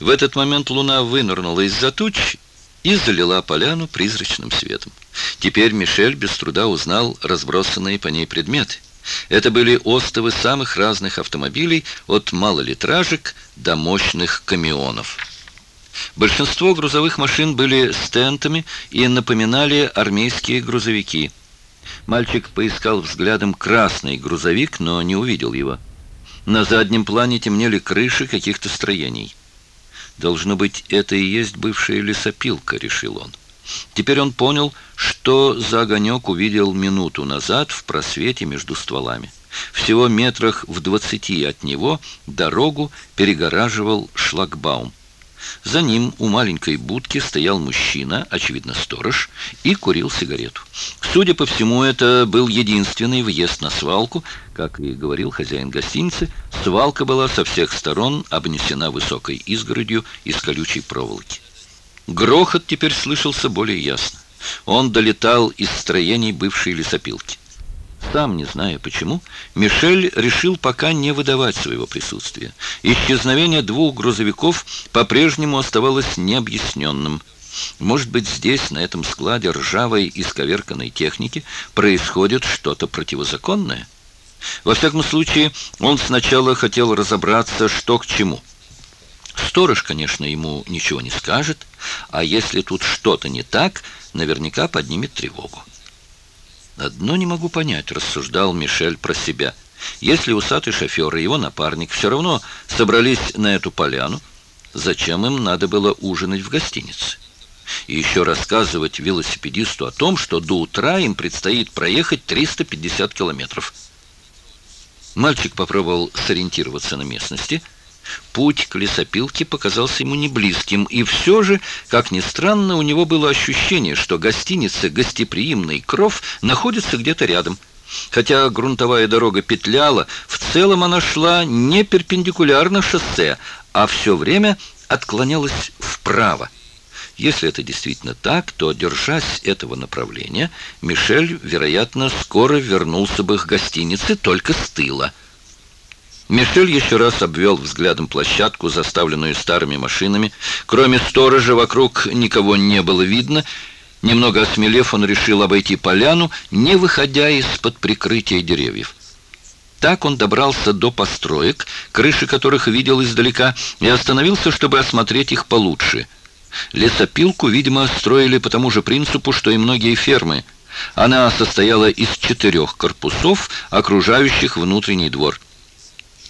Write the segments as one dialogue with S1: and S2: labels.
S1: В этот момент луна вынырнула из-за туч и залила поляну призрачным светом. Теперь Мишель без труда узнал разбросанные по ней предметы. Это были остовы самых разных автомобилей, от малолитражек до мощных камионов. Большинство грузовых машин были с тентами и напоминали армейские грузовики. Мальчик поискал взглядом красный грузовик, но не увидел его. На заднем плане темнели крыши каких-то строений. Должно быть, это и есть бывшая лесопилка, решил он. Теперь он понял, что за огонек увидел минуту назад в просвете между стволами. Всего метрах в двадцати от него дорогу перегораживал шлагбаум. За ним у маленькой будки стоял мужчина, очевидно, сторож, и курил сигарету. Судя по всему, это был единственный въезд на свалку – как и говорил хозяин гостиницы, свалка была со всех сторон обнесена высокой изгородью из колючей проволоки. Грохот теперь слышался более ясно. Он долетал из строений бывшей лесопилки. Сам, не зная почему, Мишель решил пока не выдавать своего присутствия. Исчезновение двух грузовиков по-прежнему оставалось необъясненным. Может быть, здесь, на этом складе ржавой и сковерканной техники, происходит что-то противозаконное? Во всяком случае, он сначала хотел разобраться, что к чему. Сторож, конечно, ему ничего не скажет, а если тут что-то не так, наверняка поднимет тревогу. «Одно не могу понять», — рассуждал Мишель про себя. «Если усатый шофер и его напарник все равно собрались на эту поляну, зачем им надо было ужинать в гостинице? И еще рассказывать велосипедисту о том, что до утра им предстоит проехать 350 километров». Мальчик попробовал сориентироваться на местности. Путь к лесопилке показался ему неблизким, и все же, как ни странно, у него было ощущение, что гостиница «Гостеприимный кров» находится где-то рядом. Хотя грунтовая дорога петляла, в целом она шла не перпендикулярно шоссе, а все время отклонялась вправо. Если это действительно так, то, держась этого направления, Мишель, вероятно, скоро вернулся бы к гостинице только с тыла. Мишель еще раз обвел взглядом площадку, заставленную старыми машинами. Кроме сторожа вокруг никого не было видно. Немного осмелев, он решил обойти поляну, не выходя из-под прикрытия деревьев. Так он добрался до построек, крыши которых видел издалека, и остановился, чтобы осмотреть их получше – Лесопилку, видимо, строили по тому же принципу, что и многие фермы. Она состояла из четырех корпусов, окружающих внутренний двор.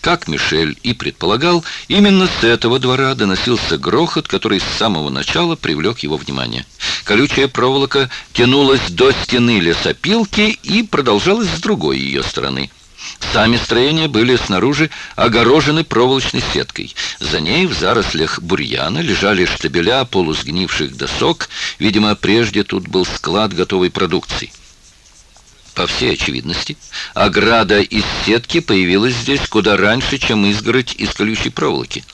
S1: Как Мишель и предполагал, именно с этого двора доносился грохот, который с самого начала привлек его внимание. Колючая проволока тянулась до стены лесопилки и продолжалась с другой ее стороны – Сами строения были снаружи огорожены проволочной сеткой. За ней в зарослях бурьяна лежали штабеля полусгнивших досок. Видимо, прежде тут был склад готовой продукции. По всей очевидности, ограда из сетки появилась здесь куда раньше, чем изгородь из колючей проволоки.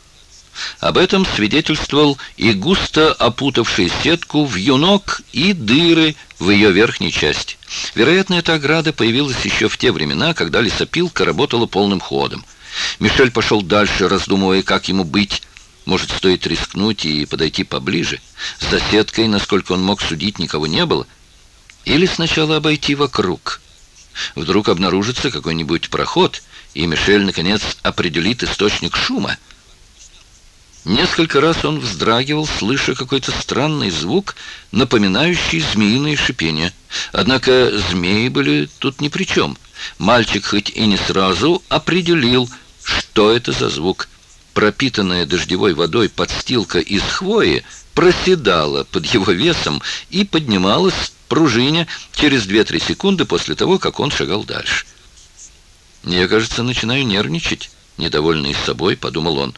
S1: Об этом свидетельствовал и густо опутавший сетку в юнок и дыры в ее верхней части. Вероятно, эта ограда появилась еще в те времена, когда лесопилка работала полным ходом. Мишель пошел дальше, раздумывая, как ему быть. Может, стоит рискнуть и подойти поближе? С сеткой, насколько он мог судить, никого не было. Или сначала обойти вокруг. Вдруг обнаружится какой-нибудь проход, и Мишель, наконец, определит источник шума. Несколько раз он вздрагивал, слыша какой-то странный звук, напоминающий змеиное шипение. Однако змеи были тут ни при чем. Мальчик хоть и не сразу определил, что это за звук. Пропитанная дождевой водой подстилка из хвои проседала под его весом и поднималась пружиня через 2-3 секунды после того, как он шагал дальше. «Я, кажется, начинаю нервничать», — недовольный собой подумал он.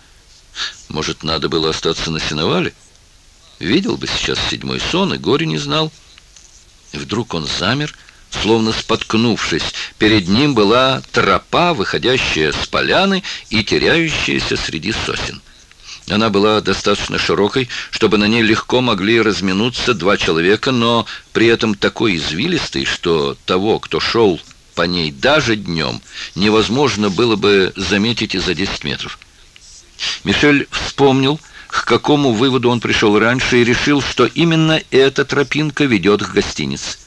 S1: Может, надо было остаться на сеновале? Видел бы сейчас седьмой сон и горе не знал. Вдруг он замер, словно споткнувшись. Перед ним была тропа, выходящая с поляны и теряющаяся среди сосен. Она была достаточно широкой, чтобы на ней легко могли разминуться два человека, но при этом такой извилистой, что того, кто шел по ней даже днем, невозможно было бы заметить и за 10 метров. Мишель вспомнил, к какому выводу он пришел раньше и решил, что именно эта тропинка ведет к гостинице.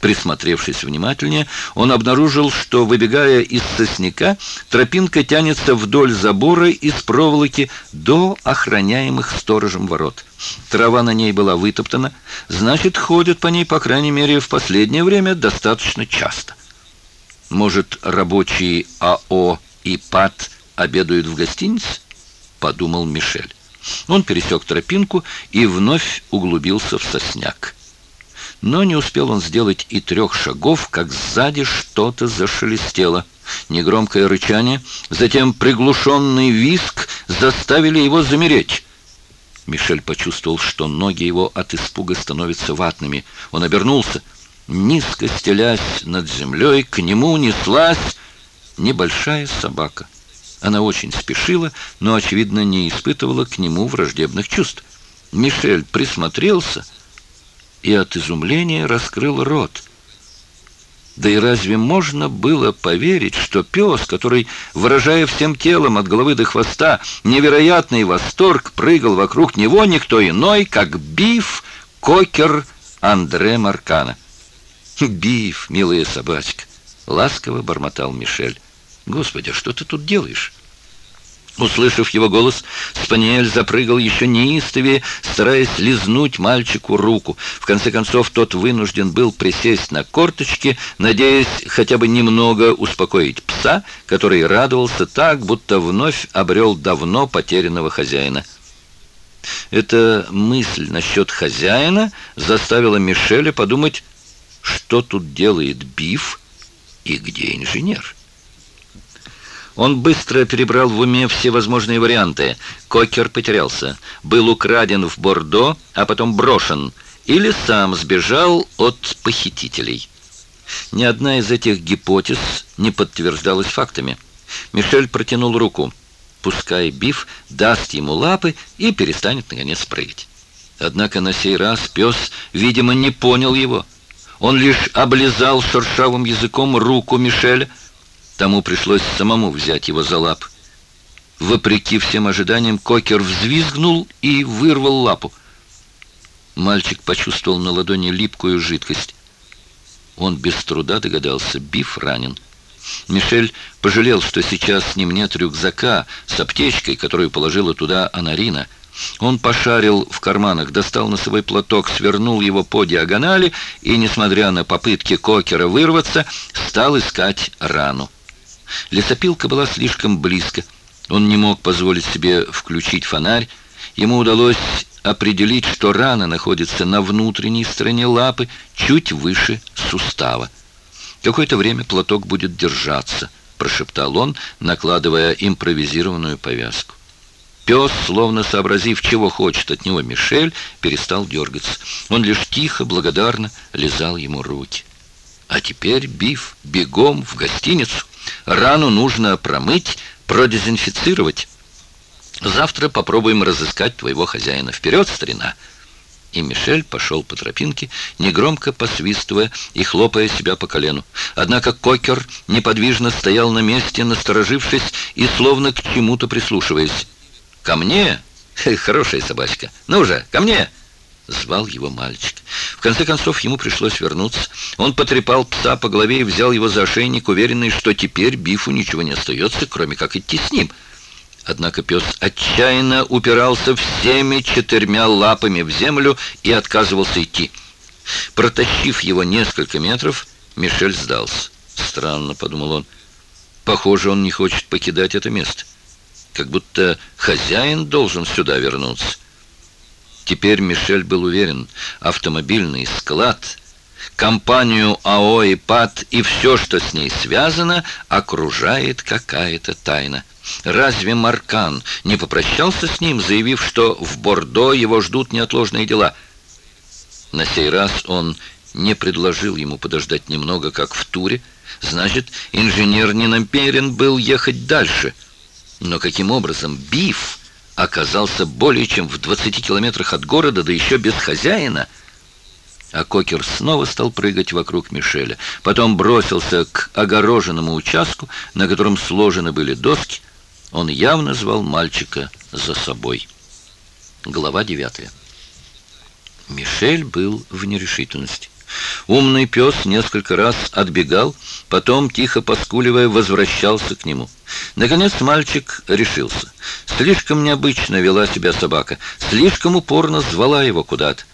S1: Присмотревшись внимательнее, он обнаружил, что, выбегая из сосняка, тропинка тянется вдоль забора из проволоки до охраняемых сторожем ворот. Трава на ней была вытоптана, значит, ходят по ней, по крайней мере, в последнее время достаточно часто. Может, рабочие АО и ПАД обедают в гостинице? подумал Мишель. Он пересек тропинку и вновь углубился в сосняк. Но не успел он сделать и трех шагов, как сзади что-то зашелестело. Негромкое рычание, затем приглушенный виск заставили его замереть. Мишель почувствовал, что ноги его от испуга становятся ватными. Он обернулся. Низко стелясь над землей, к нему неслась небольшая собака. Она очень спешила, но, очевидно, не испытывала к нему враждебных чувств. Мишель присмотрелся и от изумления раскрыл рот. Да и разве можно было поверить, что пес, который, выражая всем телом от головы до хвоста, невероятный восторг прыгал вокруг него никто иной, как биф, кокер Андре Маркана? «Биф, милая собачка!» — ласково бормотал Мишель. Господи, что ты тут делаешь?» Услышав его голос, Спаниель запрыгал еще неистовее, стараясь лизнуть мальчику руку. В конце концов, тот вынужден был присесть на корточки, надеясь хотя бы немного успокоить пса, который радовался так, будто вновь обрел давно потерянного хозяина. Эта мысль насчет хозяина заставила Мишеля подумать, что тут делает Биф и где инженер. Он быстро перебрал в уме все возможные варианты. Кокер потерялся, был украден в Бордо, а потом брошен, или сам сбежал от похитителей. Ни одна из этих гипотез не подтверждалась фактами. Мишель протянул руку. Пускай Биф даст ему лапы и перестанет, наконец, прыгать. Однако на сей раз пес, видимо, не понял его. Он лишь облизал шершавым языком руку Мишеля, Тому пришлось самому взять его за лап. Вопреки всем ожиданиям, Кокер взвизгнул и вырвал лапу. Мальчик почувствовал на ладони липкую жидкость. Он без труда догадался, Биф ранен. Мишель пожалел, что сейчас с ним нет рюкзака с аптечкой, которую положила туда Анарина. Он пошарил в карманах, достал носовой платок, свернул его по диагонали и, несмотря на попытки Кокера вырваться, стал искать рану. Лесопилка была слишком близко. Он не мог позволить себе включить фонарь. Ему удалось определить, что рана находится на внутренней стороне лапы, чуть выше сустава. «Какое-то время платок будет держаться», — прошептал он, накладывая импровизированную повязку. Пес, словно сообразив, чего хочет от него Мишель, перестал дергаться. Он лишь тихо, благодарно лизал ему руки. «А теперь, Биф, бегом в гостиницу!» Рану нужно промыть, продезинфицировать. Завтра попробуем разыскать твоего хозяина. Вперед, старина!» И Мишель пошел по тропинке, негромко посвистывая и хлопая себя по колену. Однако Кокер неподвижно стоял на месте, насторожившись и словно к чему-то прислушиваясь. «Ко мне? Хорошая собачка! Ну же, ко мне!» звал его мальчик. В конце концов, ему пришлось вернуться. Он потрепал пса по голове и взял его за ошейник, уверенный, что теперь Бифу ничего не остается, кроме как идти с ним. Однако пес отчаянно упирался всеми четырьмя лапами в землю и отказывался идти. Протащив его несколько метров, Мишель сдался. «Странно», — подумал он, — «похоже, он не хочет покидать это место. Как будто хозяин должен сюда вернуться». Теперь Мишель был уверен, автомобильный склад, компанию АО и ПАД и все, что с ней связано, окружает какая-то тайна. Разве Маркан не попрощался с ним, заявив, что в Бордо его ждут неотложные дела? На сей раз он не предложил ему подождать немного, как в туре. Значит, инженер не намерен был ехать дальше. Но каким образом Биф оказался более чем в 20 километрах от города, да еще без хозяина. А Кокер снова стал прыгать вокруг Мишеля. Потом бросился к огороженному участку, на котором сложены были доски. Он явно звал мальчика за собой. Глава 9 Мишель был в нерешительности. Умный пес несколько раз отбегал, потом, тихо поскуливая, возвращался к нему. Наконец мальчик решился. Слишком необычно вела себя собака, слишком упорно звала его куда-то.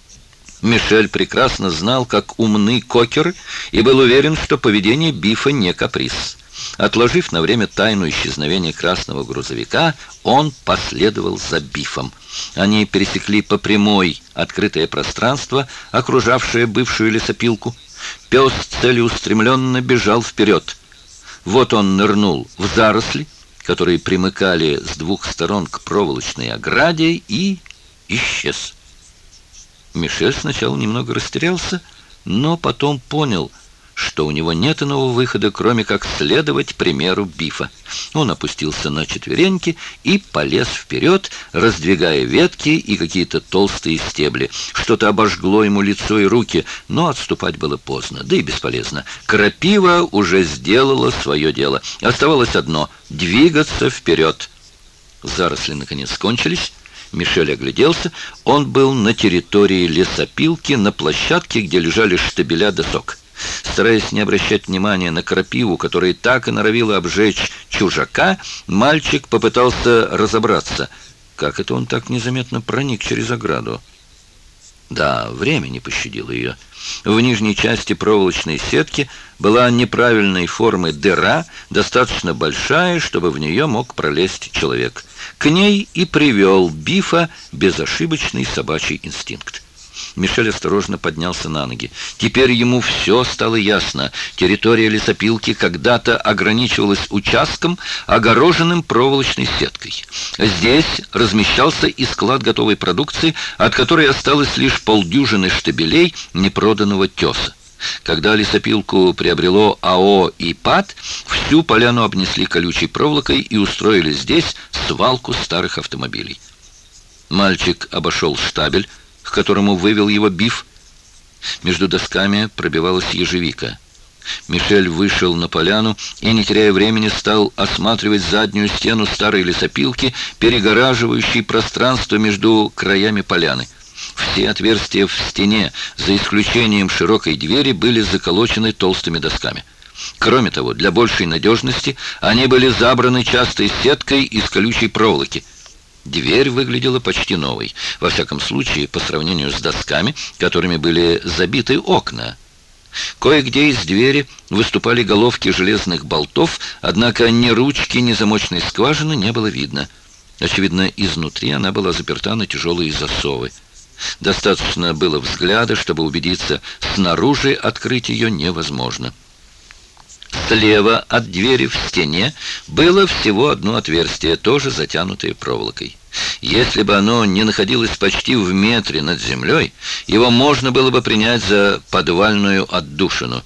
S1: Мишель прекрасно знал, как умны кокеры, и был уверен, что поведение Бифа не каприз. Отложив на время тайну исчезновения красного грузовика, он последовал за Бифом. Они пересекли по прямой открытое пространство, окружавшее бывшую лесопилку. Пес целеустремленно бежал вперед. Вот он нырнул в заросли, которые примыкали с двух сторон к проволочной ограде, и исчез. Мишель сначала немного растерялся, но потом понял — что у него нет иного выхода, кроме как следовать примеру Бифа. Он опустился на четвереньки и полез вперед, раздвигая ветки и какие-то толстые стебли. Что-то обожгло ему лицо и руки, но отступать было поздно, да и бесполезно. Крапива уже сделала свое дело. Оставалось одно — двигаться вперед. Заросли наконец кончились, Мишель огляделся. Он был на территории лесопилки, на площадке, где лежали штабеля досок. Стараясь не обращать внимания на крапиву, которая так и норовила обжечь чужака, мальчик попытался разобраться. Как это он так незаметно проник через ограду? Да, время не пощадило ее. В нижней части проволочной сетки была неправильной формы дыра, достаточно большая, чтобы в нее мог пролезть человек. К ней и привел Бифа безошибочный собачий инстинкт. Мишель осторожно поднялся на ноги. Теперь ему все стало ясно. Территория лесопилки когда-то ограничивалась участком, огороженным проволочной сеткой. Здесь размещался и склад готовой продукции, от которой осталось лишь полдюжины штабелей непроданного теса. Когда лесопилку приобрело АО «Ипад», всю поляну обнесли колючей проволокой и устроили здесь свалку старых автомобилей. Мальчик обошел штабель, к которому вывел его биф. Между досками пробивалась ежевика. Мишель вышел на поляну и, не теряя времени, стал осматривать заднюю стену старой лесопилки, перегораживающей пространство между краями поляны. Все отверстия в стене, за исключением широкой двери, были заколочены толстыми досками. Кроме того, для большей надежности они были забраны частой сеткой из колючей проволоки – Дверь выглядела почти новой, во всяком случае, по сравнению с досками, которыми были забиты окна. Кое-где из двери выступали головки железных болтов, однако ни ручки, ни замочной скважины не было видно. Очевидно, изнутри она была заперта на тяжелые засовы. Достаточно было взгляда, чтобы убедиться, снаружи открыть ее невозможно. Слева от двери в стене было всего одно отверстие, тоже затянутое проволокой. Если бы оно не находилось почти в метре над землей, его можно было бы принять за подвальную отдушину.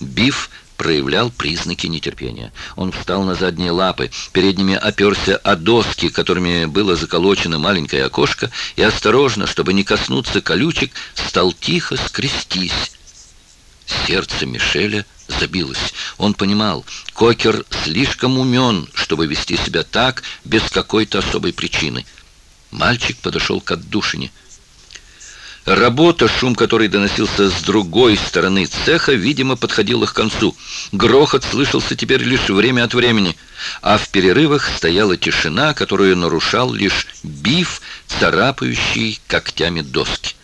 S1: Биф проявлял признаки нетерпения. Он встал на задние лапы, передними оперся о доски, которыми было заколочено маленькое окошко, и осторожно, чтобы не коснуться колючек, стал тихо скрестись. Сердце Мишеля забилось. Он понимал, Кокер слишком умен, чтобы вести себя так, без какой-то особой причины. Мальчик подошел к отдушине. Работа, шум который доносился с другой стороны цеха, видимо, подходила к концу. Грохот слышался теперь лишь время от времени, а в перерывах стояла тишина, которую нарушал лишь биф, царапающий когтями доски.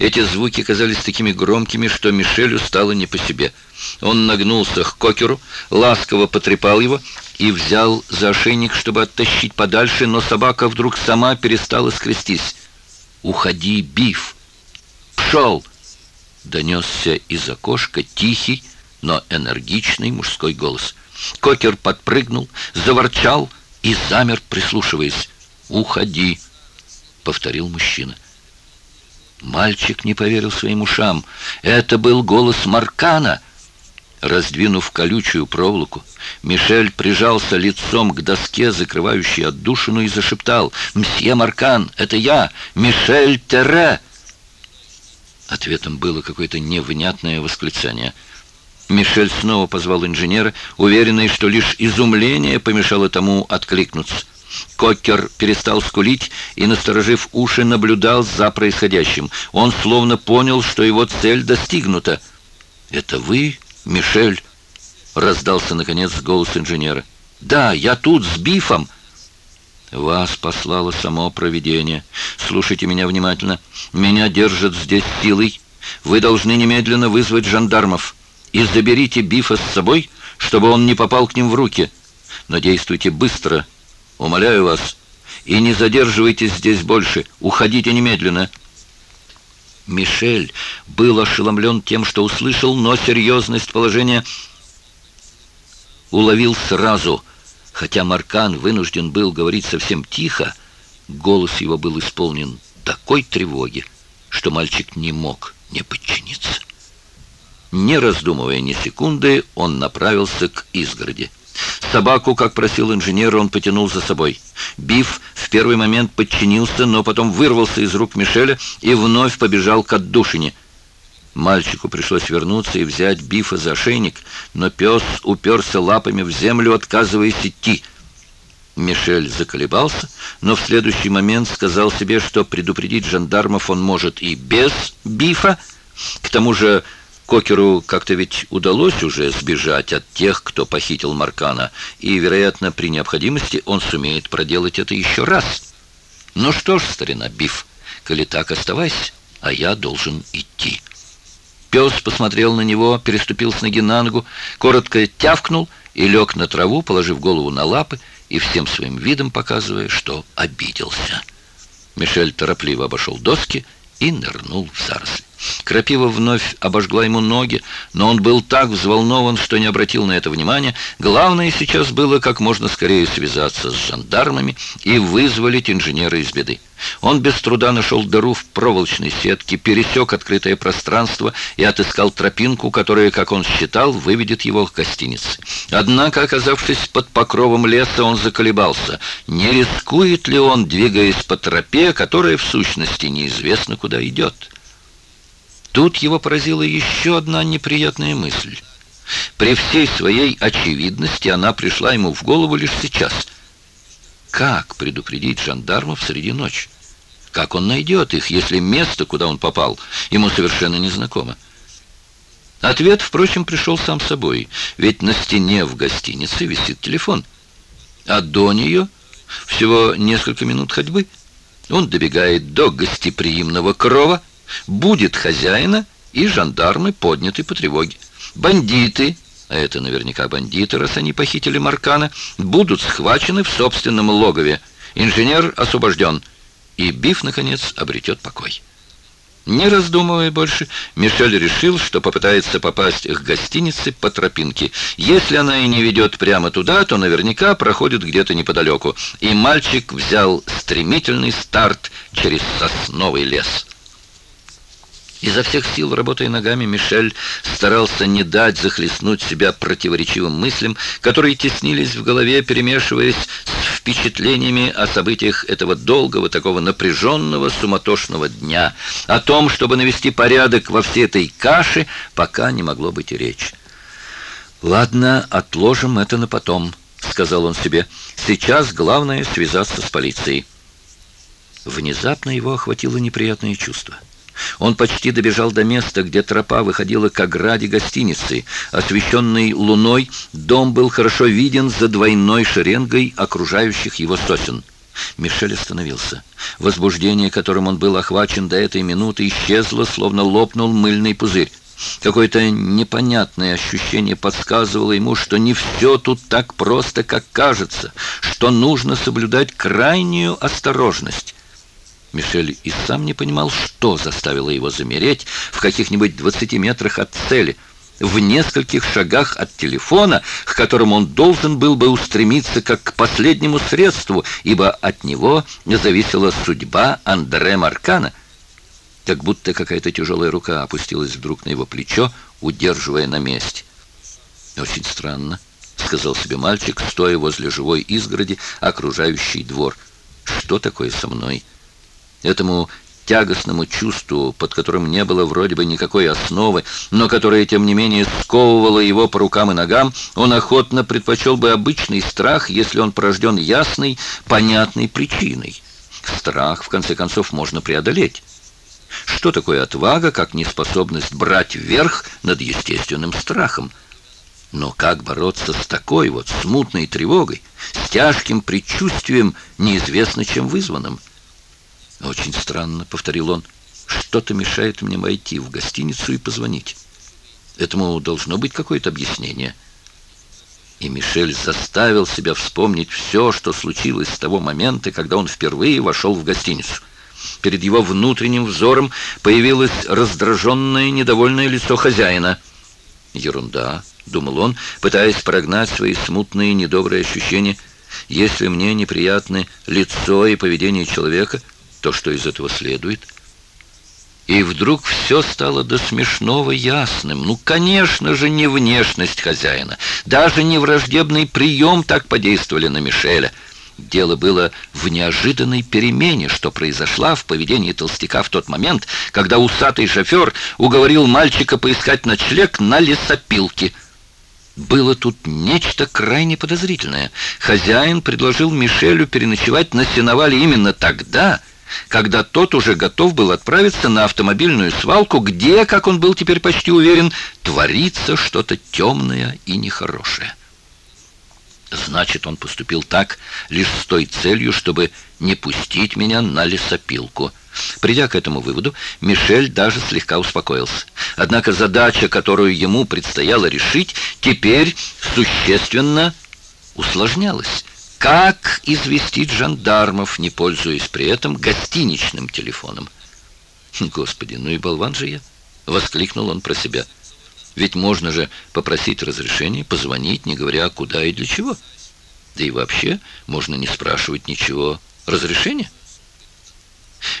S1: Эти звуки казались такими громкими, что Мишелю стало не по себе – он нагнулся к кокеру, ласково потрепал его и взял за ошейник, чтобы оттащить подальше, но собака вдруг сама перестала скрестись. «Уходи, Биф!» «Пшел!» — донесся из окошка тихий, но энергичный мужской голос. Кокер подпрыгнул, заворчал и замер, прислушиваясь. «Уходи!» — повторил мужчина. Мальчик не поверил своим ушам. Это был голос Маркана — Раздвинув колючую проволоку, Мишель прижался лицом к доске, закрывающей отдушину, и зашептал «Мсье Маркан, это я, Мишель Терре!» Ответом было какое-то невнятное восклицание. Мишель снова позвал инженера, уверенный, что лишь изумление помешало тому откликнуться. Кокер перестал скулить и, насторожив уши, наблюдал за происходящим. Он словно понял, что его цель достигнута. «Это вы «Мишель!» — раздался, наконец, голос инженера. «Да, я тут, с бифом!» «Вас послало само провидение. Слушайте меня внимательно. Меня держат здесь силой. Вы должны немедленно вызвать жандармов. И заберите бифа с собой, чтобы он не попал к ним в руки. Но действуйте быстро. Умоляю вас. И не задерживайтесь здесь больше. Уходите немедленно». Мишель был ошеломлен тем, что услышал, но серьезность положения уловил сразу. Хотя Маркан вынужден был говорить совсем тихо, голос его был исполнен такой тревоги, что мальчик не мог не подчиниться. Не раздумывая ни секунды, он направился к изгороди. Собаку, как просил инженер, он потянул за собой. Биф в первый момент подчинился, но потом вырвался из рук Мишеля и вновь побежал к отдушине. Мальчику пришлось вернуться и взять Бифа за шейник, но пес уперся лапами в землю, отказываясь идти. Мишель заколебался, но в следующий момент сказал себе, что предупредить жандармов он может и без Бифа. К тому же... Кокеру как-то ведь удалось уже сбежать от тех, кто похитил Маркана, и, вероятно, при необходимости он сумеет проделать это еще раз. Ну что ж, старина Биф, коли так оставайся, а я должен идти. Пес посмотрел на него, переступил с ноги на ногу, коротко тявкнул и лег на траву, положив голову на лапы и всем своим видом показывая, что обиделся. Мишель торопливо обошел доски и нырнул в заросли. Крапива вновь обожгла ему ноги, но он был так взволнован, что не обратил на это внимания. Главное сейчас было как можно скорее связаться с жандармами и вызволить инженера из беды. Он без труда нашел дыру в проволочной сетке, пересек открытое пространство и отыскал тропинку, которая, как он считал, выведет его к гостинице. Однако, оказавшись под покровом леса, он заколебался. Не рискует ли он, двигаясь по тропе, которая в сущности неизвестно куда идет? Тут его поразила еще одна неприятная мысль. При всей своей очевидности она пришла ему в голову лишь сейчас. Как предупредить жандармов среди ночи? Как он найдет их, если место, куда он попал, ему совершенно незнакомо? Ответ, впрочем, пришел сам собой, ведь на стене в гостинице висит телефон. А до нее всего несколько минут ходьбы. Он добегает до гостеприимного крова, будет хозяина и жандармы, подняты по тревоге. Бандиты, а это наверняка бандиты, раз они похитили Маркана, будут схвачены в собственном логове. Инженер освобожден. И Биф, наконец, обретет покой. Не раздумывая больше, Мишель решил, что попытается попасть к гостинице по тропинке. Если она и не ведет прямо туда, то наверняка проходит где-то неподалеку. И мальчик взял стремительный старт через сосновый лес. Изо всех сил, работая ногами, Мишель старался не дать захлестнуть себя противоречивым мыслям, которые теснились в голове, перемешиваясь с впечатлениями о событиях этого долгого, такого напряженного, суматошного дня. О том, чтобы навести порядок во всей этой каше, пока не могло быть и речи. «Ладно, отложим это на потом», — сказал он себе. «Сейчас главное связаться с полицией». Внезапно его охватило неприятное чувство — он почти добежал до места, где тропа выходила к ограде гостиницы. Освещенный луной, дом был хорошо виден за двойной шеренгой окружающих его сосен. Мишель остановился. Возбуждение, которым он был охвачен до этой минуты, исчезло, словно лопнул мыльный пузырь. Какое-то непонятное ощущение подсказывало ему, что не все тут так просто, как кажется, что нужно соблюдать крайнюю осторожность. Мишель и сам не понимал, что заставило его замереть в каких-нибудь 20 метрах от цели, в нескольких шагах от телефона, к которому он должен был бы устремиться как к последнему средству, ибо от него зависела судьба Андре Маркана. Как будто какая-то тяжелая рука опустилась вдруг на его плечо, удерживая на месте. «Очень странно», — сказал себе мальчик, стоя возле живой изгороди, окружающий двор. «Что такое со мной?» этому тягостному чувству, под которым не было вроде бы никакой основы, но которое, тем не менее, сковывало его по рукам и ногам, он охотно предпочел бы обычный страх, если он порожден ясной, понятной причиной. Страх, в конце концов, можно преодолеть. Что такое отвага, как неспособность брать верх над естественным страхом? Но как бороться с такой вот смутной тревогой, с тяжким предчувствием, неизвестно чем вызванным? «Очень странно», — повторил он. «Что-то мешает мне войти в гостиницу и позвонить. Этому должно быть какое-то объяснение». И Мишель заставил себя вспомнить все, что случилось с того момента, когда он впервые вошел в гостиницу. Перед его внутренним взором появилось раздраженное, недовольное лицо хозяина. «Ерунда», — думал он, пытаясь прогнать свои смутные, недобрые ощущения. «Если мне неприятны лицо и поведение человека, то, что из этого следует. И вдруг все стало до смешного ясным. Ну, конечно же, не внешность хозяина, даже не враждебный прием так подействовали на Мишеля. Дело было в неожиданной перемене, что произошла в поведении толстяка в тот момент, когда усатый шофер уговорил мальчика поискать ночлег на лесопилке. Было тут нечто крайне подозрительное. Хозяин предложил Мишелю переночевать на сеновале именно тогда, когда тот уже готов был отправиться на автомобильную свалку, где, как он был теперь почти уверен, творится что-то темное и нехорошее. Значит, он поступил так лишь с той целью, чтобы не пустить меня на лесопилку. Придя к этому выводу, Мишель даже слегка успокоился. Однако задача, которую ему предстояло решить, теперь существенно усложнялась. Как известить жандармов, не пользуясь при этом гостиничным телефоном? Господи, ну и болван же я! Воскликнул он про себя. Ведь можно же попросить разрешения, позвонить, не говоря, куда и для чего. Да и вообще, можно не спрашивать ничего. Разрешения?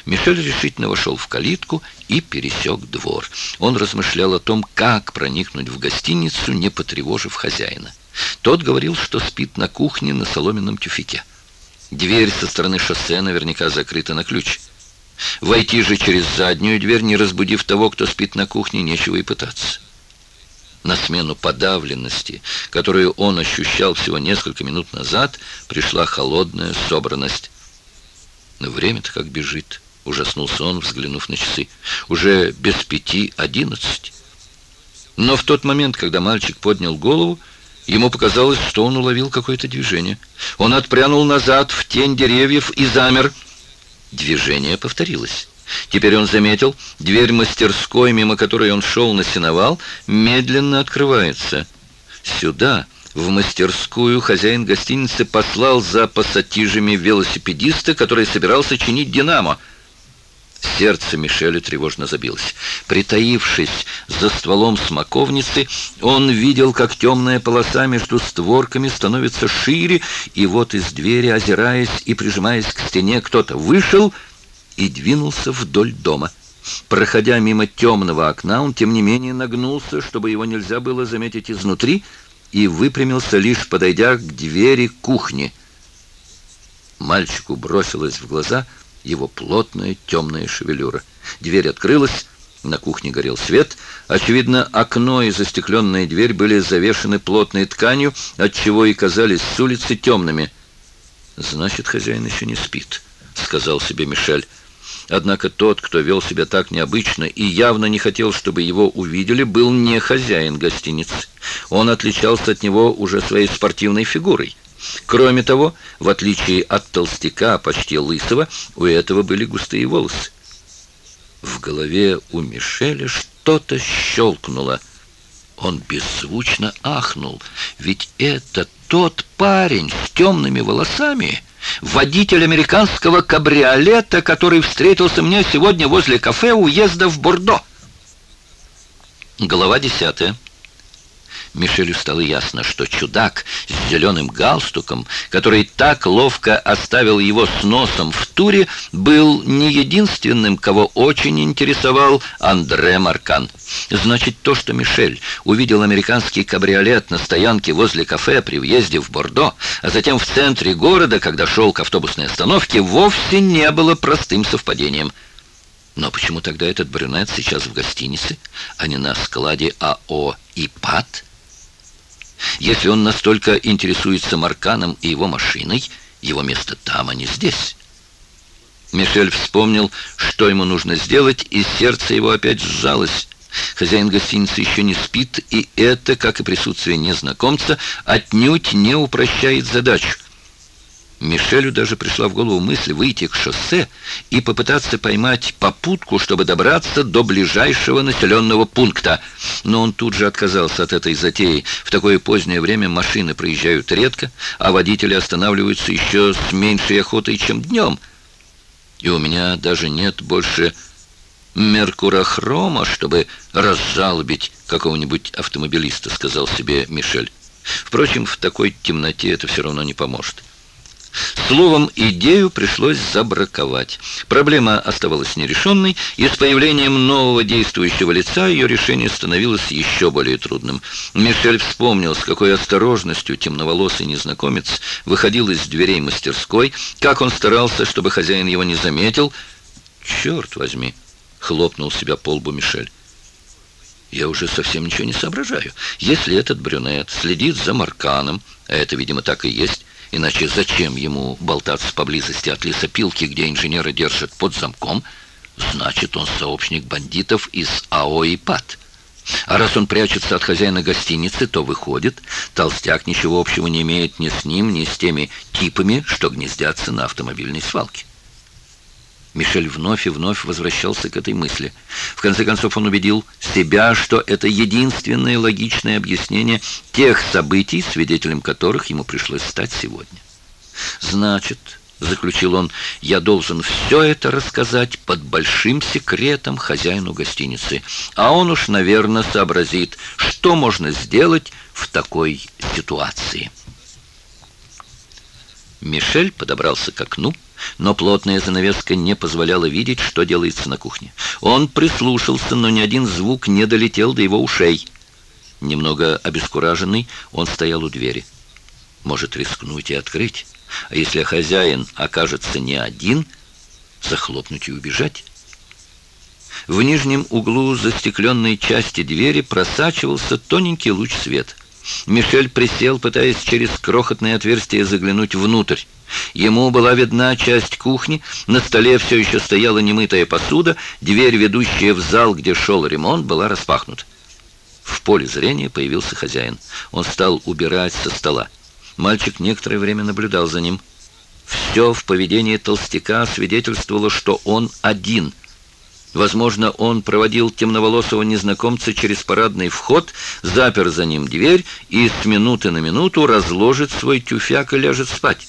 S1: Мишель решительно вошел в калитку и пересек двор. Он размышлял о том, как проникнуть в гостиницу, не потревожив хозяина. Тот говорил, что спит на кухне на соломенном тюфике. Дверь со стороны шоссе наверняка закрыта на ключ. Войти же через заднюю дверь, не разбудив того, кто спит на кухне, нечего и пытаться. На смену подавленности, которую он ощущал всего несколько минут назад, пришла холодная собранность. Но время-то как бежит, ужаснулся он, взглянув на часы. Уже без пяти одиннадцать. Но в тот момент, когда мальчик поднял голову, Ему показалось, что он уловил какое-то движение. Он отпрянул назад в тень деревьев и замер. Движение повторилось. Теперь он заметил, дверь мастерской, мимо которой он шел на сеновал, медленно открывается. Сюда, в мастерскую, хозяин гостиницы послал за пассатижами велосипедиста, который собирался чинить «Динамо». Сердце Мишеля тревожно забилось. Притаившись за стволом смоковницы, он видел, как темная полоса между створками становится шире, и вот из двери, озираясь и прижимаясь к стене, кто-то вышел и двинулся вдоль дома. Проходя мимо темного окна, он, тем не менее, нагнулся, чтобы его нельзя было заметить изнутри, и выпрямился, лишь подойдя к двери кухни. Мальчику бросилось в глаза — его плотная темная шевелюра. Дверь открылась, на кухне горел свет. Очевидно, окно и застекленная дверь были завешены плотной тканью, отчего и казались с улицы темными. «Значит, хозяин еще не спит», — сказал себе Мишель. Однако тот, кто вел себя так необычно и явно не хотел, чтобы его увидели, был не хозяин гостиницы. Он отличался от него уже своей спортивной фигурой. Кроме того, в отличие от толстяка, почти лысого, у этого были густые волосы. В голове у Мишеля что-то щелкнуло. Он беззвучно ахнул, ведь это тот парень с темными волосами, водитель американского кабриолета, который встретился мне сегодня возле кафе уезда в Бордо. Глава десятая. Мишелю стало ясно, что чудак с зеленым галстуком, который так ловко оставил его с носом в туре, был не единственным, кого очень интересовал Андре Маркан. Значит, то, что Мишель увидел американский кабриолет на стоянке возле кафе при въезде в Бордо, а затем в центре города, когда шел к автобусной остановке, вовсе не было простым совпадением. Но почему тогда этот брюнет сейчас в гостинице, а не на складе АО «Ипат»? Если он настолько интересуется Марканом и его машиной, его место там, а не здесь. Мишель вспомнил, что ему нужно сделать, и сердце его опять сжалось. Хозяин гостиницы еще не спит, и это, как и присутствие незнакомца, отнюдь не упрощает задачу. Мишелю даже пришла в голову мысль выйти к шоссе и попытаться поймать попутку, чтобы добраться до ближайшего населенного пункта. Но он тут же отказался от этой затеи. В такое позднее время машины проезжают редко, а водители останавливаются еще с меньшей охотой, чем днем. И у меня даже нет больше меркурохрома, чтобы раззалбить какого-нибудь автомобилиста, сказал себе Мишель. Впрочем, в такой темноте это все равно не поможет. Словом, идею пришлось забраковать. Проблема оставалась нерешенной, и с появлением нового действующего лица ее решение становилось еще более трудным. Мишель вспомнил, с какой осторожностью темноволосый незнакомец выходил из дверей мастерской, как он старался, чтобы хозяин его не заметил. «Черт возьми!» — хлопнул себя по лбу Мишель. Я уже совсем ничего не соображаю. Если этот брюнет следит за Марканом, а это, видимо, так и есть, Иначе зачем ему болтаться поблизости от лесопилки, где инженеры держат под замком? Значит, он сообщник бандитов из АО и «Ипат». А раз он прячется от хозяина гостиницы, то выходит, толстяк ничего общего не имеет ни с ним, ни с теми типами, что гнездятся на автомобильной свалке. Мишель вновь и вновь возвращался к этой мысли. В конце концов он убедил себя, что это единственное логичное объяснение тех событий, свидетелем которых ему пришлось стать сегодня. «Значит», — заключил он, — «я должен все это рассказать под большим секретом хозяину гостиницы, а он уж, наверное, сообразит, что можно сделать в такой ситуации». Мишель подобрался к окну, — но плотная занавеска не позволяла видеть, что делается на кухне. Он прислушался, но ни один звук не долетел до его ушей. Немного обескураженный, он стоял у двери. Может рискнуть и открыть, а если хозяин окажется не один, захлопнуть и убежать? В нижнем углу застекленной части двери просачивался тоненький луч света. Мишель присел, пытаясь через крохотное отверстие заглянуть внутрь. Ему была видна часть кухни, на столе все еще стояла немытая посуда, дверь, ведущая в зал, где шел ремонт, была распахнута. В поле зрения появился хозяин. Он стал убирать со стола. Мальчик некоторое время наблюдал за ним. Все в поведении толстяка свидетельствовало, что он один – Возможно, он проводил темноволосого незнакомца через парадный вход, запер за ним дверь и с минуты на минуту разложит свой тюфяк и ляжет спать.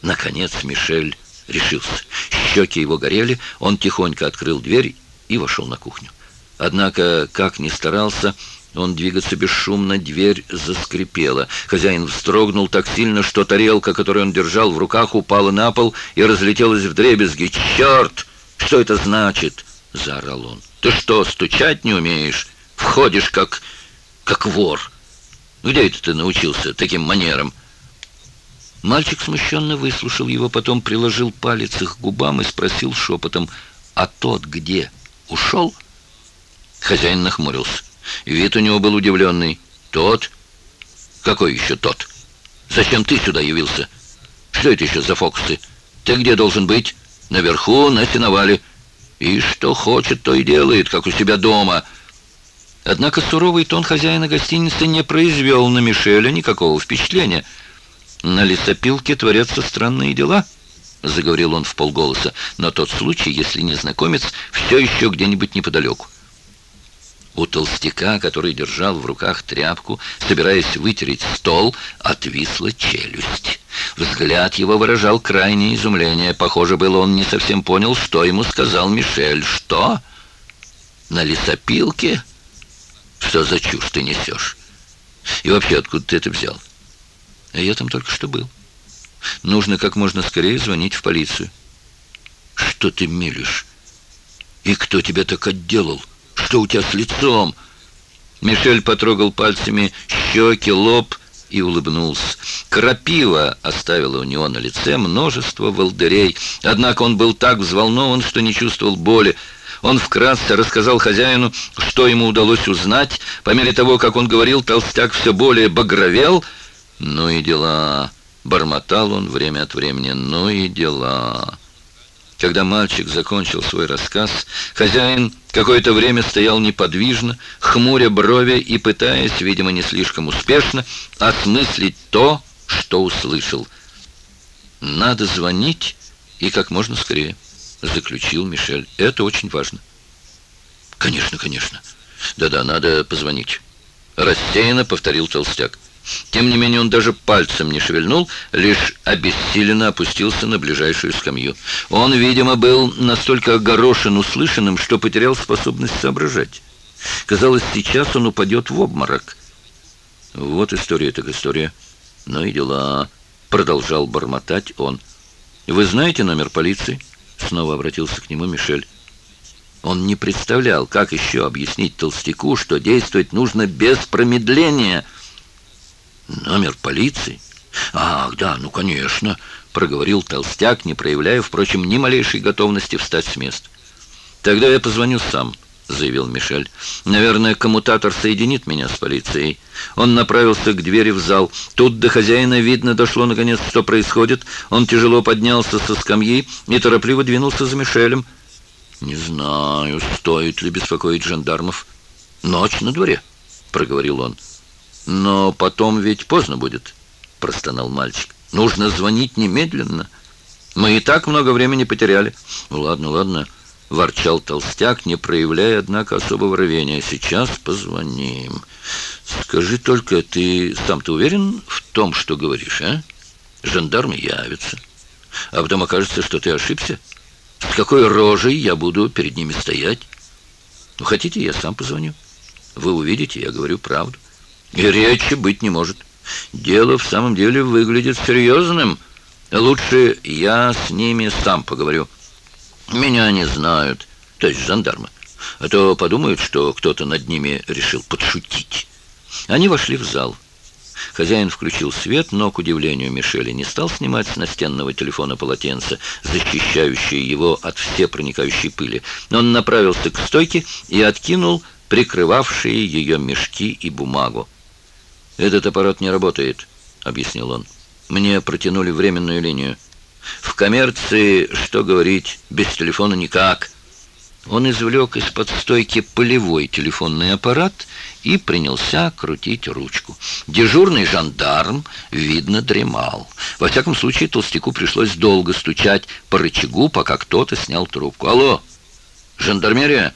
S1: Наконец Мишель решился. Щеки его горели, он тихонько открыл дверь и вошел на кухню. Однако, как ни старался, он двигаться бесшумно, дверь заскрипела. Хозяин вздрогнул так сильно, что тарелка, которую он держал в руках, упала на пол и разлетелась вдребезги. «Черт!» «Что это значит?» — заорал он. «Ты что, стучать не умеешь? Входишь как... как вор. Где это ты научился таким манерам?» Мальчик смущенно выслушал его, потом приложил палец их к губам и спросил шепотом, «А тот где? Ушел?» Хозяин нахмурился. Вид у него был удивленный. «Тот? Какой еще тот? Зачем ты сюда явился? Что это еще за фокусы? Ты где должен быть?» Наверху натиновали. И что хочет, то и делает, как у себя дома. Однако суровый тон хозяина гостиницы не произвел на Мишеля никакого впечатления. «На лесопилке творятся странные дела», — заговорил он в полголоса, «на тот случай, если незнакомец все еще где-нибудь неподалеку». У толстяка, который держал в руках тряпку, собираясь вытереть стол, отвисла челюсть. Взгляд его выражал крайнее изумление. Похоже, было он не совсем понял, что ему сказал Мишель. «Что? На лесопилке? Что за чушь ты несешь? И вообще, откуда ты это взял?» а «Я там только что был. Нужно как можно скорее звонить в полицию». «Что ты мелешь? И кто тебя так отделал? Что у тебя с лицом?» Мишель потрогал пальцами щеки, лоб и улыбнулся. Крапива оставила у него на лице множество волдырей. Однако он был так взволнован, что не чувствовал боли. Он вкратце рассказал хозяину, что ему удалось узнать. По мере того, как он говорил, толстяк все более багровел. «Ну и дела!» — бормотал он время от времени. «Ну и дела!» Когда мальчик закончил свой рассказ, хозяин какое-то время стоял неподвижно, хмуря брови и пытаясь, видимо, не слишком успешно, осмыслить то, что услышал. «Надо звонить и как можно скорее», — заключил Мишель. «Это очень важно». «Конечно, конечно. Да-да, надо позвонить». Рассеянно повторил толстяк. Тем не менее он даже пальцем не шевельнул, лишь обессиленно опустился на ближайшую скамью. Он, видимо, был настолько огорошен услышанным, что потерял способность соображать. Казалось, сейчас он упадет в обморок. «Вот история так история. Ну и дела», — продолжал бормотать он. «Вы знаете номер полиции?» — снова обратился к нему Мишель. Он не представлял, как еще объяснить толстяку, что действовать нужно без промедления — Номер полиции? Ах, да, ну, конечно, проговорил толстяк, не проявляя, впрочем, ни малейшей готовности встать с места. Тогда я позвоню сам, заявил Мишель. Наверное, коммутатор соединит меня с полицией. Он направился к двери в зал. Тут до хозяина видно дошло наконец, что происходит. Он тяжело поднялся со скамьи и торопливо двинулся за Мишелем. Не знаю, стоит ли беспокоить жандармов. Ночь на дворе, проговорил он. Но потом ведь поздно будет, простонал мальчик. Нужно звонить немедленно. Мы и так много времени потеряли. Ну, ладно, ладно, ворчал толстяк, не проявляя, однако, особого рвения. Сейчас позвоним. Скажи только, ты сам-то уверен в том, что говоришь, а? Жандарм явится, А потом окажется, что ты ошибся. С какой рожей я буду перед ними стоять? Ну, хотите, я сам позвоню. Вы увидите, я говорю правду. И речи быть не может. Дело в самом деле выглядит серьезным. Лучше я с ними сам поговорю. Меня они знают, то есть жандармы. А то подумают, что кто-то над ними решил подшутить. Они вошли в зал. Хозяин включил свет, но, к удивлению Мишеля, не стал снимать с настенного телефона полотенце, защищающее его от все проникающей пыли. Он направился к стойке и откинул прикрывавшие ее мешки и бумагу. «Этот аппарат не работает», — объяснил он. «Мне протянули временную линию. В коммерции, что говорить, без телефона никак». Он извлек из-под стойки полевой телефонный аппарат и принялся крутить ручку. Дежурный жандарм, видно, дремал. Во всяком случае, толстяку пришлось долго стучать по рычагу, пока кто-то снял трубку. «Алло! Жандармерия?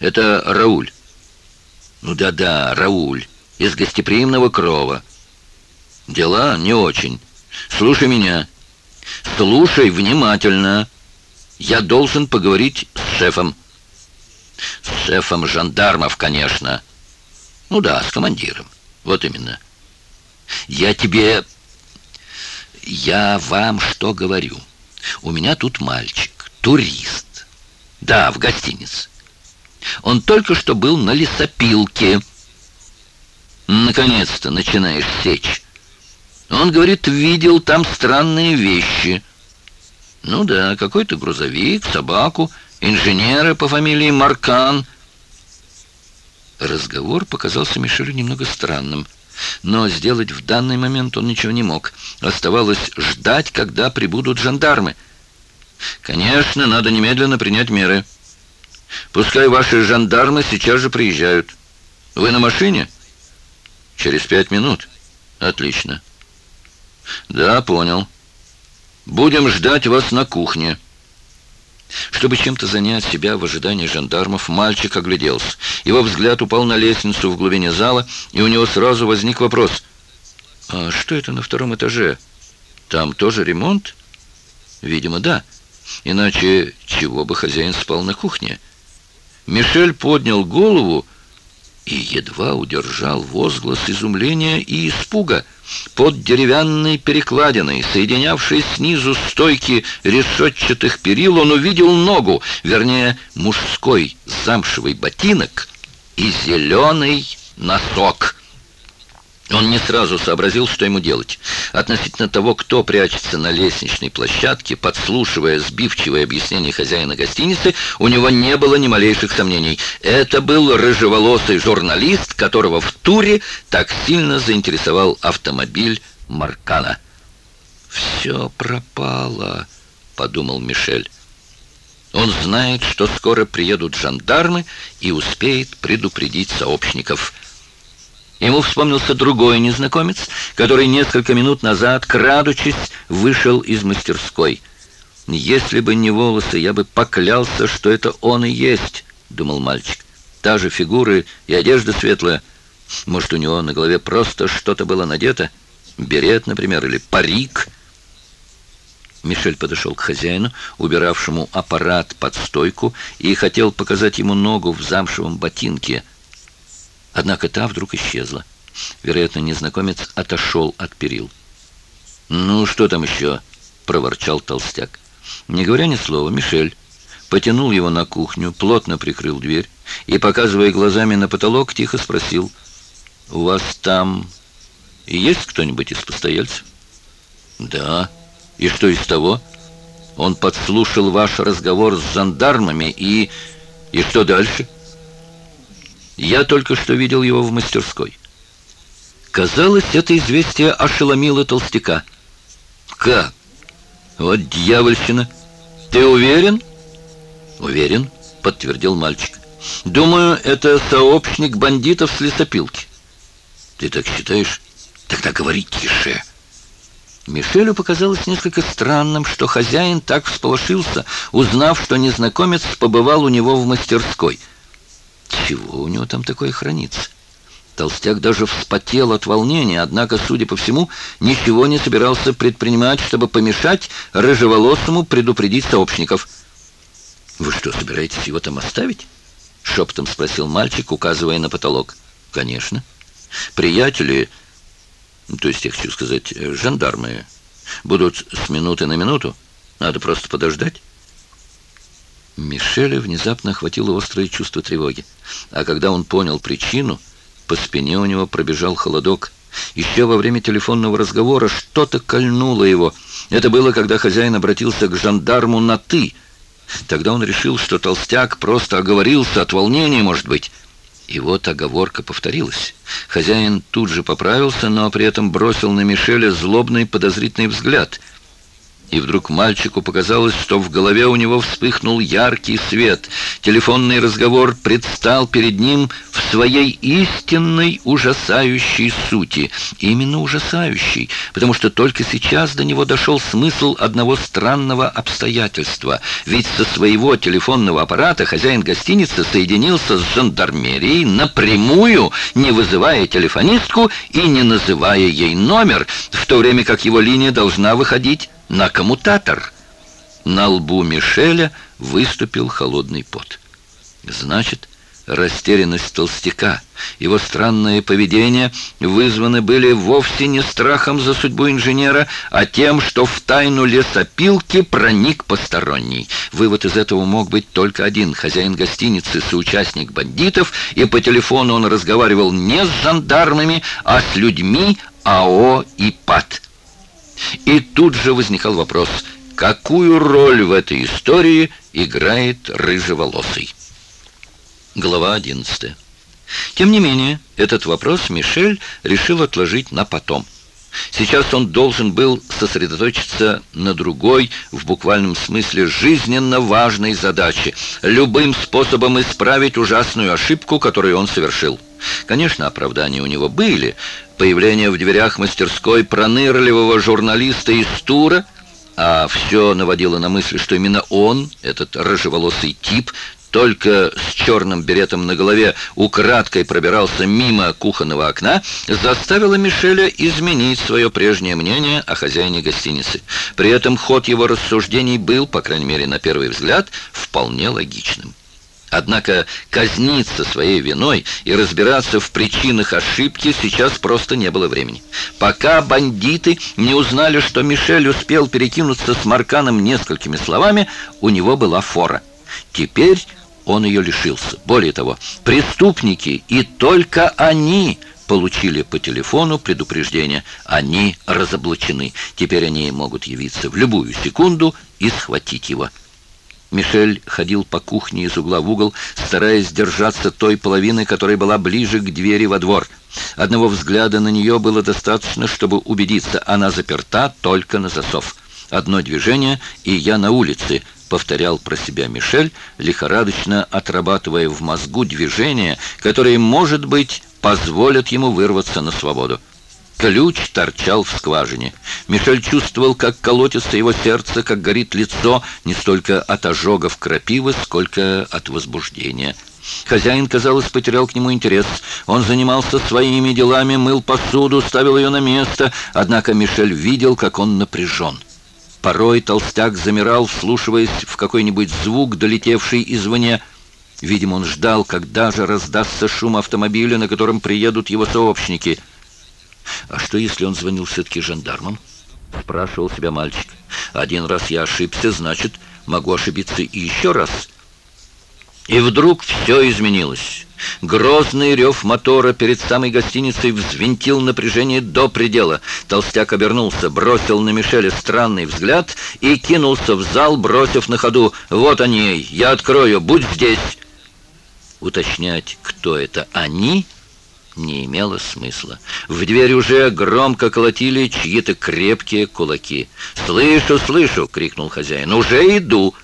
S1: Это Рауль». «Ну да-да, Рауль» из гостеприимного крова. Дела не очень. Слушай меня. Слушай внимательно. Я должен поговорить с шефом. С шефом жандармов, конечно. Ну да, с командиром. Вот именно. Я тебе... Я вам что говорю? У меня тут мальчик, турист. Да, в гостинице. Он только что был на лесопилке наконец-то начинаешь сечь. Он говорит, видел там странные вещи. Ну да, какой-то грузовик, собаку, инженера по фамилии Маркан. Разговор показался Мишелю немного странным. Но сделать в данный момент он ничего не мог. Оставалось ждать, когда прибудут жандармы. «Конечно, надо немедленно принять меры. Пускай ваши жандармы сейчас же приезжают. Вы на машине?» «Через пять минут?» «Отлично». «Да, понял. Будем ждать вас на кухне». Чтобы чем-то занять себя в ожидании жандармов, мальчик огляделся. Его взгляд упал на лестницу в глубине зала, и у него сразу возник вопрос. «А что это на втором этаже? Там тоже ремонт?» «Видимо, да. Иначе чего бы хозяин спал на кухне?» Мишель поднял голову, и едва удержал возглас изумления и испуга. Под деревянной перекладиной, соединявшей снизу стойки решетчатых перил, он увидел ногу, вернее, мужской замшевый ботинок и зеленый носок. Он не сразу сообразил, что ему делать. Относительно того, кто прячется на лестничной площадке, подслушивая сбивчивое объяснение хозяина гостиницы, у него не было ни малейших сомнений. Это был рыжеволосый журналист, которого в туре так сильно заинтересовал автомобиль Маркана. «Все пропало», — подумал Мишель. Он знает, что скоро приедут жандармы и успеет предупредить сообщников — Ему вспомнился другой незнакомец, который несколько минут назад, крадучись, вышел из мастерской. «Если бы не волосы, я бы поклялся, что это он и есть», — думал мальчик. «Та же фигура и одежда светлая. Может, у него на голове просто что-то было надето? Берет, например, или парик?» Мишель подошел к хозяину, убиравшему аппарат под стойку, и хотел показать ему ногу в замшевом ботинке — Однако та вдруг исчезла. Вероятно, незнакомец отошел от перил. «Ну, что там еще?» — проворчал толстяк. Не говоря ни слова, Мишель потянул его на кухню, плотно прикрыл дверь и, показывая глазами на потолок, тихо спросил, «У вас там есть кто-нибудь из постояльцев?» «Да. И что из того?» «Он подслушал ваш разговор с жандармами и... И что дальше?» Я только что видел его в мастерской. Казалось, это известие ошеломило толстяка. «Как? Вот дьявольщина! Ты уверен?» «Уверен», — подтвердил мальчик. «Думаю, это сообщник бандитов с лесопилки». «Ты так считаешь? Тогда говори тише». Мишелю показалось несколько странным, что хозяин так всполошился, узнав, что незнакомец побывал у него в мастерской — чего у него там такое хранится? Толстяк даже вспотел от волнения, однако, судя по всему, ничего не собирался предпринимать, чтобы помешать рыжеволосому предупредить сообщников. «Вы что, собираетесь его там оставить?» — шепотом спросил мальчик, указывая на потолок. «Конечно. Приятели, ну, то есть я хочу сказать, э, жандармы, будут с минуты на минуту. Надо просто подождать». Мишеля внезапно охватило острое чувство тревоги. А когда он понял причину, по спине у него пробежал холодок. Еще во время телефонного разговора что-то кольнуло его. Это было, когда хозяин обратился к жандарму на «ты». Тогда он решил, что толстяк просто оговорился от волнения, может быть. И вот оговорка повторилась. Хозяин тут же поправился, но при этом бросил на Мишеля злобный подозрительный взгляд — и вдруг мальчику показалось, что в голове у него вспыхнул яркий свет. Телефонный разговор предстал перед ним в своей истинной ужасающей сути. Именно ужасающей, потому что только сейчас до него дошел смысл одного странного обстоятельства. Ведь со своего телефонного аппарата хозяин гостиницы соединился с жандармерией напрямую, не вызывая телефонистку и не называя ей номер, в то время как его линия должна выходить на коммутатор. На лбу Мишеля выступил холодный пот. Значит, растерянность толстяка, его странное поведение вызваны были вовсе не страхом за судьбу инженера, а тем, что в тайну лесопилки проник посторонний. Вывод из этого мог быть только один. Хозяин гостиницы, соучастник бандитов, и по телефону он разговаривал не с жандармами, а с людьми АО и ПАД. И тут же возникал вопрос, какую роль в этой истории играет рыжеволосый? Глава 11. Тем не менее, этот вопрос Мишель решил отложить на потом. Сейчас он должен был сосредоточиться на другой, в буквальном смысле, жизненно важной задаче – любым способом исправить ужасную ошибку, которую он совершил. Конечно, оправдания у него были. Появление в дверях мастерской пронырливого журналиста из Тура, а все наводило на мысль, что именно он, этот рыжеволосый тип, только с черным беретом на голове украдкой пробирался мимо кухонного окна, заставило Мишеля изменить свое прежнее мнение о хозяине гостиницы. При этом ход его рассуждений был, по крайней мере на первый взгляд, вполне логичным. Однако казниться своей виной и разбираться в причинах ошибки сейчас просто не было времени. Пока бандиты не узнали, что Мишель успел перекинуться с Марканом несколькими словами, у него была фора. Теперь он ее лишился. Более того, преступники и только они получили по телефону предупреждение. Они разоблачены. Теперь они могут явиться в любую секунду и схватить его. Мишель ходил по кухне из угла в угол, стараясь держаться той половины, которая была ближе к двери во двор. Одного взгляда на нее было достаточно, чтобы убедиться, она заперта только на засов. «Одно движение, и я на улице», — повторял про себя Мишель, лихорадочно отрабатывая в мозгу движение, которое может быть, позволит ему вырваться на свободу. Ключ торчал в скважине. Мишель чувствовал, как колотится его сердце, как горит лицо не столько от ожогов крапивы, сколько от возбуждения. Хозяин, казалось, потерял к нему интерес. Он занимался своими делами, мыл посуду, ставил ее на место, однако Мишель видел, как он напряжен. Порой толстяк замирал, вслушиваясь в какой-нибудь звук, долетевший извне. Видимо, он ждал, когда же раздастся шум автомобиля, на котором приедут его сообщники — а что, если он звонил все-таки жандармам? Спрашивал себя мальчик. Один раз я ошибся, значит, могу ошибиться и еще раз. И вдруг все изменилось. Грозный рев мотора перед самой гостиницей взвинтил напряжение до предела. Толстяк обернулся, бросил на Мишеля странный взгляд и кинулся в зал, бросив на ходу «Вот они, я открою, будь здесь!» Уточнять, кто это «они», не имело смысла. В дверь уже громко колотили чьи-то крепкие кулаки. «Слышу, слышу!» — крикнул хозяин. «Уже иду!»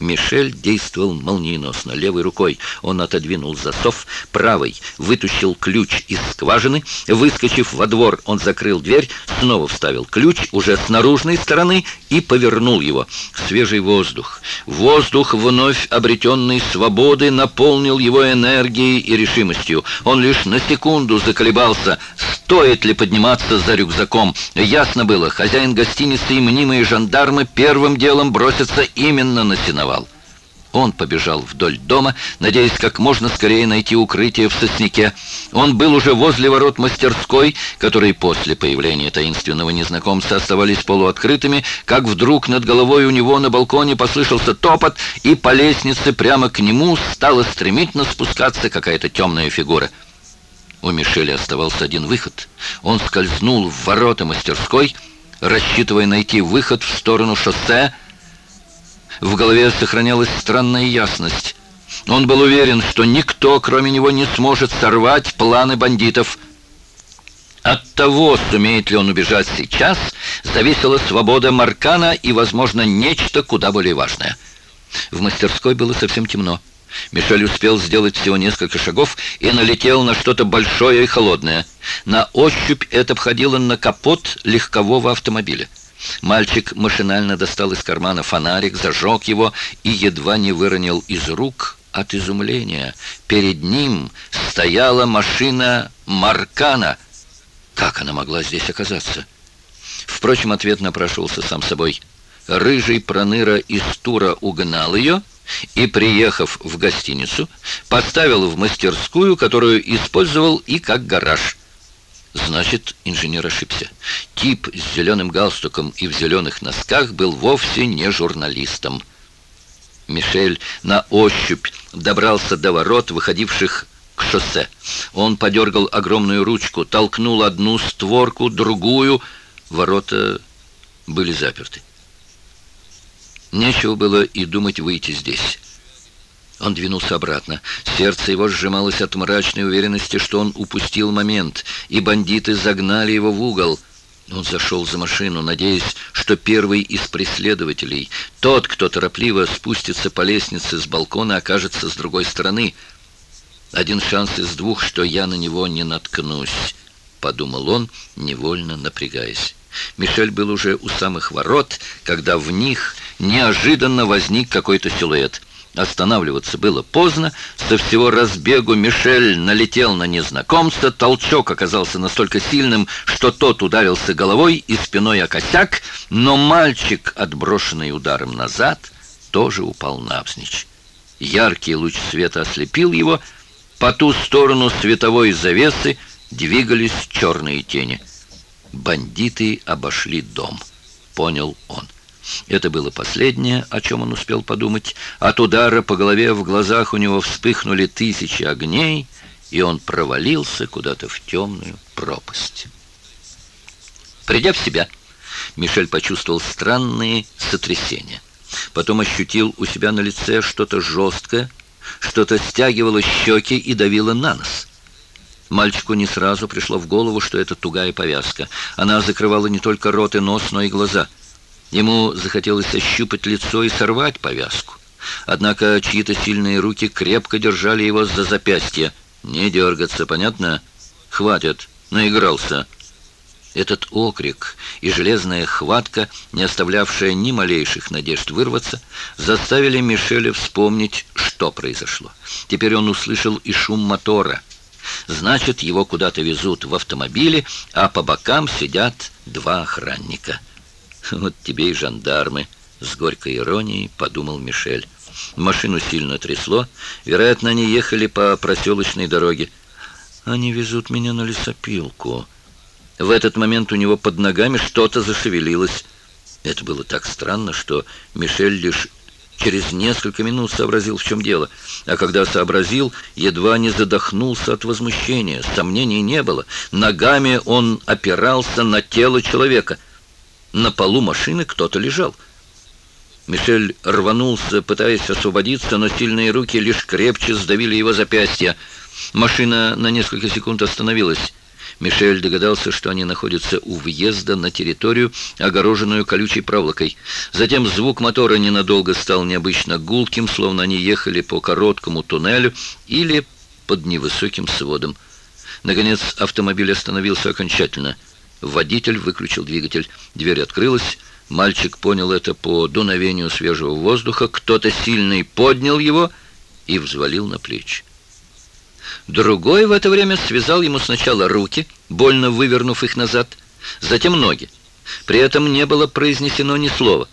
S1: Мишель действовал молниеносно. Левой рукой он отодвинул засов, правой вытащил ключ из скважины. Выскочив во двор, он закрыл дверь, снова вставил ключ уже с наружной стороны и повернул его. Свежий воздух, воздух вновь обретенной свободы наполнил его энергией и решимостью. Он лишь на секунду заколебался, стоит ли подниматься за рюкзаком. Ясно было, хозяин гостиницы и мнимые жандармы первым делом бросятся именно на сеновал миновал. Он побежал вдоль дома, надеясь как можно скорее найти укрытие в сосняке. Он был уже возле ворот мастерской, которые после появления таинственного незнакомца оставались полуоткрытыми, как вдруг над головой у него на балконе послышался топот, и по лестнице прямо к нему стала стремительно спускаться какая-то темная фигура. У Мишеля оставался один выход. Он скользнул в ворота мастерской, рассчитывая найти выход в сторону шоссе, в голове сохранялась странная ясность. Он был уверен, что никто, кроме него, не сможет сорвать планы бандитов. От того, сумеет ли он убежать сейчас, зависела свобода Маркана и, возможно, нечто куда более важное. В мастерской было совсем темно. Мишель успел сделать всего несколько шагов и налетел на что-то большое и холодное. На ощупь это входило на капот легкового автомобиля. Мальчик машинально достал из кармана фонарик, зажег его и едва не выронил из рук от изумления. Перед ним стояла машина Маркана. Как она могла здесь оказаться? Впрочем, ответ напрашивался сам собой. Рыжий проныра из тура угнал ее и, приехав в гостиницу, поставил в мастерскую, которую использовал и как гараж. Значит, инженер ошибся. Тип с зеленым галстуком и в зеленых носках был вовсе не журналистом. Мишель на ощупь добрался до ворот, выходивших к шоссе. Он подергал огромную ручку, толкнул одну створку, другую. Ворота были заперты. Нечего было и думать выйти здесь. Он двинулся обратно. Сердце его сжималось от мрачной уверенности, что он упустил момент, и бандиты загнали его в угол. Он зашел за машину, надеясь, что первый из преследователей, тот, кто торопливо спустится по лестнице с балкона, окажется с другой стороны. «Один шанс из двух, что я на него не наткнусь», — подумал он, невольно напрягаясь. Мишель был уже у самых ворот, когда в них неожиданно возник какой-то силуэт — Останавливаться было поздно. Со всего разбегу Мишель налетел на незнакомца. Толчок оказался настолько сильным, что тот ударился головой и спиной о косяк, но мальчик, отброшенный ударом назад, тоже упал навзничь. Яркий луч света ослепил его. По ту сторону световой завесы двигались черные тени. «Бандиты обошли дом», — понял он. Это было последнее, о чем он успел подумать. От удара по голове в глазах у него вспыхнули тысячи огней, и он провалился куда-то в темную пропасть. Придя в себя, Мишель почувствовал странные сотрясения. Потом ощутил у себя на лице что-то жесткое, что-то стягивало щеки и давило на нос. Мальчику не сразу пришло в голову, что это тугая повязка. Она закрывала не только рот и нос, но и глаза – Ему захотелось ощупать лицо и сорвать повязку. Однако чьи-то сильные руки крепко держали его за запястье. «Не дергаться, понятно? Хватит, наигрался». Этот окрик и железная хватка, не оставлявшая ни малейших надежд вырваться, заставили Мишеля вспомнить, что произошло. Теперь он услышал и шум мотора. Значит, его куда-то везут в автомобиле, а по бокам сидят два охранника. Вот тебе и жандармы, с горькой иронией подумал Мишель. Машину сильно трясло. Вероятно, они ехали по проселочной дороге. Они везут меня на лесопилку. В этот момент у него под ногами что-то зашевелилось. Это было так странно, что Мишель лишь через несколько минут сообразил, в чем дело. А когда сообразил, едва не задохнулся от возмущения. Сомнений не было. Ногами он опирался на тело человека — на полу машины кто-то лежал. Мишель рванулся, пытаясь освободиться, но сильные руки лишь крепче сдавили его запястья. Машина на несколько секунд остановилась. Мишель догадался, что они находятся у въезда на территорию, огороженную колючей проволокой. Затем звук мотора ненадолго стал необычно гулким, словно они ехали по короткому туннелю или под невысоким сводом. Наконец автомобиль остановился окончательно – Водитель выключил двигатель. Дверь открылась. Мальчик понял это по дуновению свежего воздуха. Кто-то сильный поднял его и взвалил на плечи. Другой в это время связал ему сначала руки, больно вывернув их назад, затем ноги. При этом не было произнесено ни слова.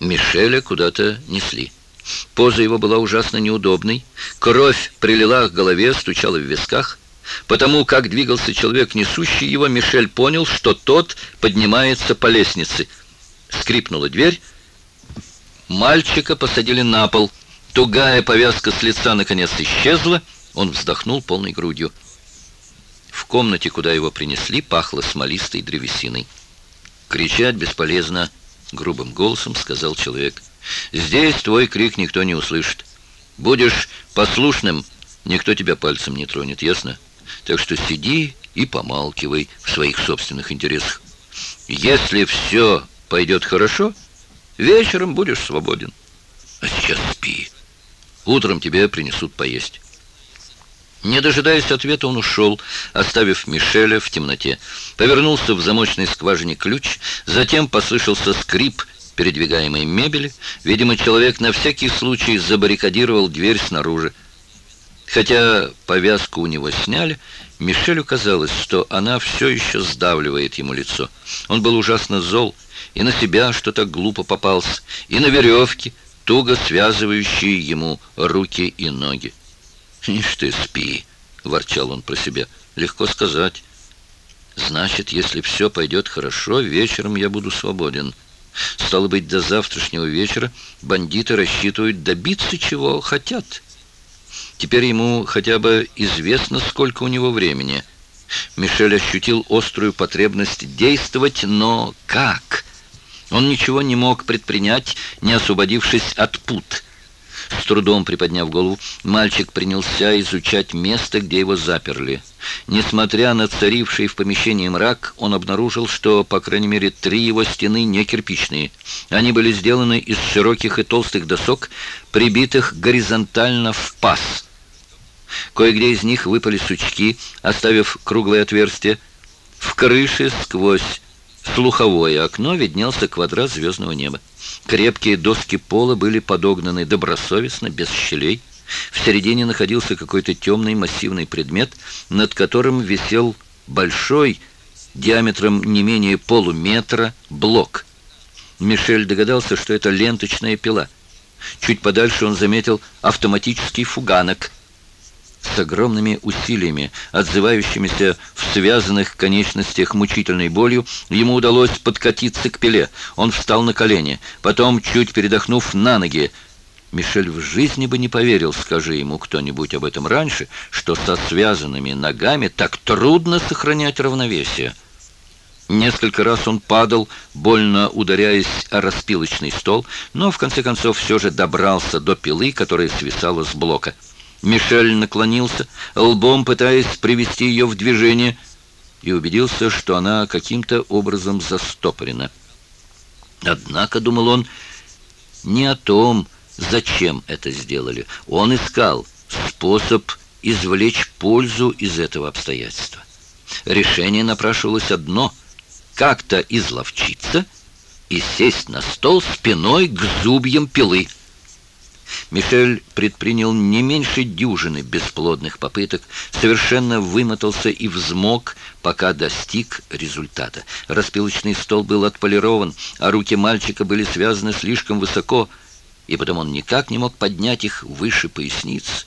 S1: Мишеля куда-то несли. Поза его была ужасно неудобной. Кровь прилила к голове, стучала в висках. Потому как двигался человек, несущий его, Мишель понял, что тот поднимается по лестнице. Скрипнула дверь. Мальчика посадили на пол. Тугая повязка с лица наконец исчезла. Он вздохнул полной грудью. В комнате, куда его принесли, пахло смолистой древесиной. «Кричать бесполезно», — грубым голосом сказал человек. «Здесь твой крик никто не услышит. Будешь послушным, никто тебя пальцем не тронет, ясно?» так что сиди и помалкивай в своих собственных интересах. Если все пойдет хорошо, вечером будешь свободен. А сейчас спи. Утром тебе принесут поесть». Не дожидаясь ответа, он ушел, оставив Мишеля в темноте. Повернулся в замочной скважине ключ, затем послышался скрип передвигаемой мебели. Видимо, человек на всякий случай забаррикадировал дверь снаружи. Хотя повязку у него сняли, Мишелю казалось, что она все еще сдавливает ему лицо. Он был ужасно зол и на себя, что так глупо попался, и на веревке, туго связывающие ему руки и ноги. «Ишь ты, спи!» — ворчал он про себя. «Легко сказать. Значит, если все пойдет хорошо, вечером я буду свободен». Стало быть, до завтрашнего вечера бандиты рассчитывают добиться, чего хотят». Теперь ему хотя бы известно, сколько у него времени. Мишель ощутил острую потребность действовать, но как? Он ничего не мог предпринять, не освободившись от пут. С трудом приподняв голову, мальчик принялся изучать место, где его заперли. Несмотря на царивший в помещении мрак, он обнаружил, что, по крайней мере, три его стены не кирпичные. Они были сделаны из широких и толстых досок, прибитых горизонтально в паз – Кое-где из них выпали сучки, оставив круглые отверстия. В крыше сквозь слуховое окно виднелся квадрат звездного неба. Крепкие доски пола были подогнаны добросовестно, без щелей. В середине находился какой-то темный массивный предмет, над которым висел большой, диаметром не менее полуметра, блок. Мишель догадался, что это ленточная пила. Чуть подальше он заметил автоматический фуганок — с огромными усилиями, отзывающимися в связанных конечностях мучительной болью, ему удалось подкатиться к пиле. Он встал на колени, потом, чуть передохнув, на ноги. Мишель в жизни бы не поверил, скажи ему кто-нибудь об этом раньше, что со связанными ногами так трудно сохранять равновесие. Несколько раз он падал, больно ударяясь о распилочный стол, но в конце концов все же добрался до пилы, которая свисала с блока. Мишель наклонился, лбом пытаясь привести ее в движение, и убедился, что она каким-то образом застопорена. Однако, думал он, не о том, зачем это сделали. Он искал способ извлечь пользу из этого обстоятельства. Решение напрашивалось одно — как-то изловчиться и сесть на стол спиной к зубьям пилы — Мишель предпринял не меньше дюжины бесплодных попыток, совершенно вымотался и взмок, пока достиг результата. Распилочный стол был отполирован, а руки мальчика были связаны слишком высоко, и потом он никак не мог поднять их выше поясниц.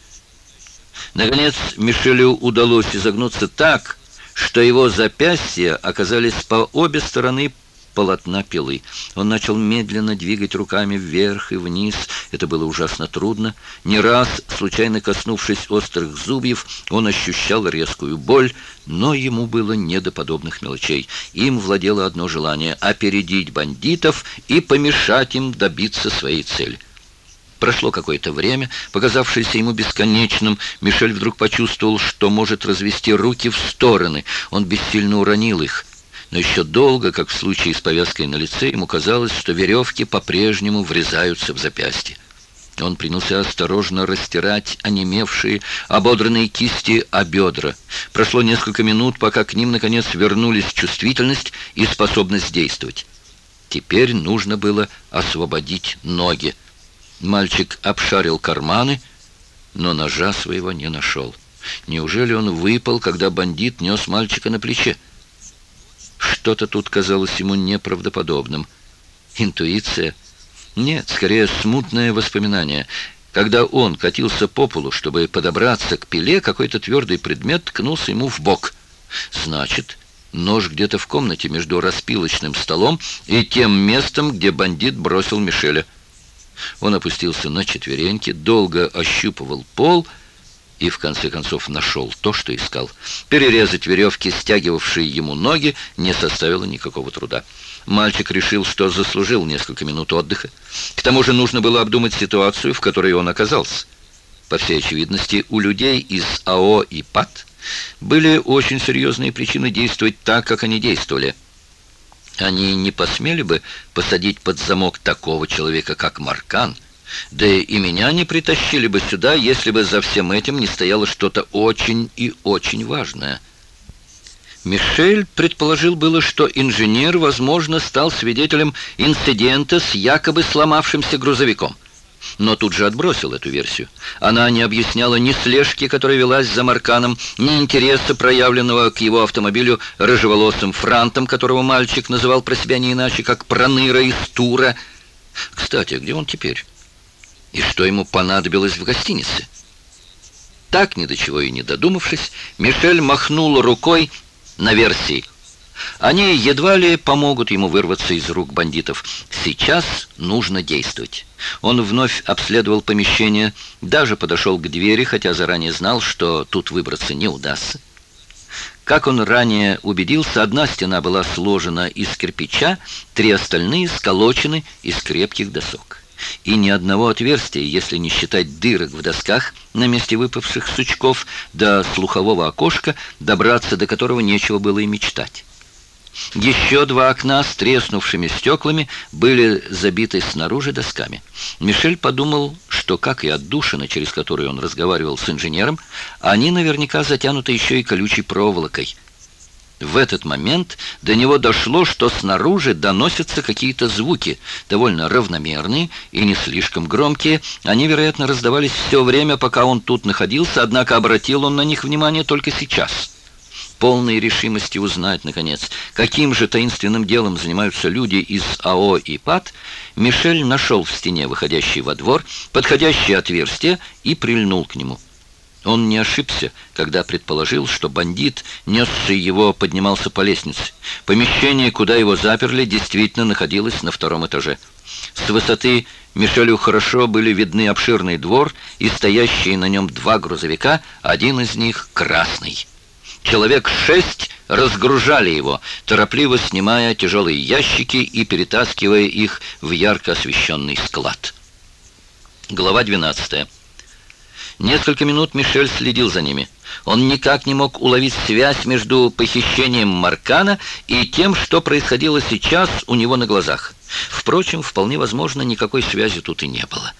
S1: Наконец Мишелю удалось изогнуться так, что его запястья оказались по обе стороны полотна пилы. Он начал медленно двигать руками вверх и вниз. Это было ужасно трудно. Не раз, случайно коснувшись острых зубьев, он ощущал резкую боль, но ему было не до подобных мелочей. Им владело одно желание — опередить бандитов и помешать им добиться своей цели. Прошло какое-то время, показавшееся ему бесконечным. Мишель вдруг почувствовал, что может развести руки в стороны. Он бессильно уронил их но еще долго, как в случае с повязкой на лице, ему казалось, что веревки по-прежнему врезаются в запястье. Он принялся осторожно растирать онемевшие, ободранные кисти о бедра. Прошло несколько минут, пока к ним, наконец, вернулись чувствительность и способность действовать. Теперь нужно было освободить ноги. Мальчик обшарил карманы, но ножа своего не нашел. Неужели он выпал, когда бандит нес мальчика на плече? Что-то тут казалось ему неправдоподобным. Интуиция? Нет, скорее смутное воспоминание. Когда он катился по полу, чтобы подобраться к пиле, какой-то твердый предмет ткнулся ему в бок. Значит, нож где-то в комнате между распилочным столом и тем местом, где бандит бросил Мишеля. Он опустился на четвереньки, долго ощупывал пол и и в конце концов нашел то, что искал. Перерезать веревки, стягивавшие ему ноги, не составило никакого труда. Мальчик решил, что заслужил несколько минут отдыха. К тому же нужно было обдумать ситуацию, в которой он оказался. По всей очевидности, у людей из АО и ПАД были очень серьезные причины действовать так, как они действовали. Они не посмели бы посадить под замок такого человека, как Маркан, да и меня не притащили бы сюда, если бы за всем этим не стояло что-то очень и очень важное. Мишель предположил было, что инженер, возможно, стал свидетелем инцидента с якобы сломавшимся грузовиком. Но тут же отбросил эту версию. Она не объясняла ни слежки, которая велась за Марканом, ни интереса, проявленного к его автомобилю рыжеволосым франтом, которого мальчик называл про себя не иначе, как «проныра из Тура». Кстати, где он теперь? и что ему понадобилось в гостинице. Так, ни до чего и не додумавшись, Мишель махнул рукой на версии. Они едва ли помогут ему вырваться из рук бандитов. Сейчас нужно действовать. Он вновь обследовал помещение, даже подошел к двери, хотя заранее знал, что тут выбраться не удастся. Как он ранее убедился, одна стена была сложена из кирпича, три остальные сколочены из крепких досок и ни одного отверстия, если не считать дырок в досках на месте выпавших сучков, до слухового окошка, добраться до которого нечего было и мечтать. Еще два окна с треснувшими стеклами были забиты снаружи досками. Мишель подумал, что, как и отдушина, через которую он разговаривал с инженером, они наверняка затянуты еще и колючей проволокой – в этот момент до него дошло, что снаружи доносятся какие-то звуки, довольно равномерные и не слишком громкие. Они, вероятно, раздавались все время, пока он тут находился, однако обратил он на них внимание только сейчас. Полной решимости узнать, наконец, каким же таинственным делом занимаются люди из АО и ПАД, Мишель нашел в стене, выходящей во двор, подходящее отверстие и прильнул к нему. Он не ошибся, когда предположил, что бандит, несший его, поднимался по лестнице. Помещение, куда его заперли, действительно находилось на втором этаже. С высоты Мишелю хорошо были видны обширный двор и стоящие на нем два грузовика, один из них красный. Человек шесть разгружали его, торопливо снимая тяжелые ящики и перетаскивая их в ярко освещенный склад. Глава 12. Несколько минут Мишель следил за ними. Он никак не мог уловить связь между похищением Маркана и тем, что происходило сейчас у него на глазах. Впрочем, вполне возможно, никакой связи тут и не было.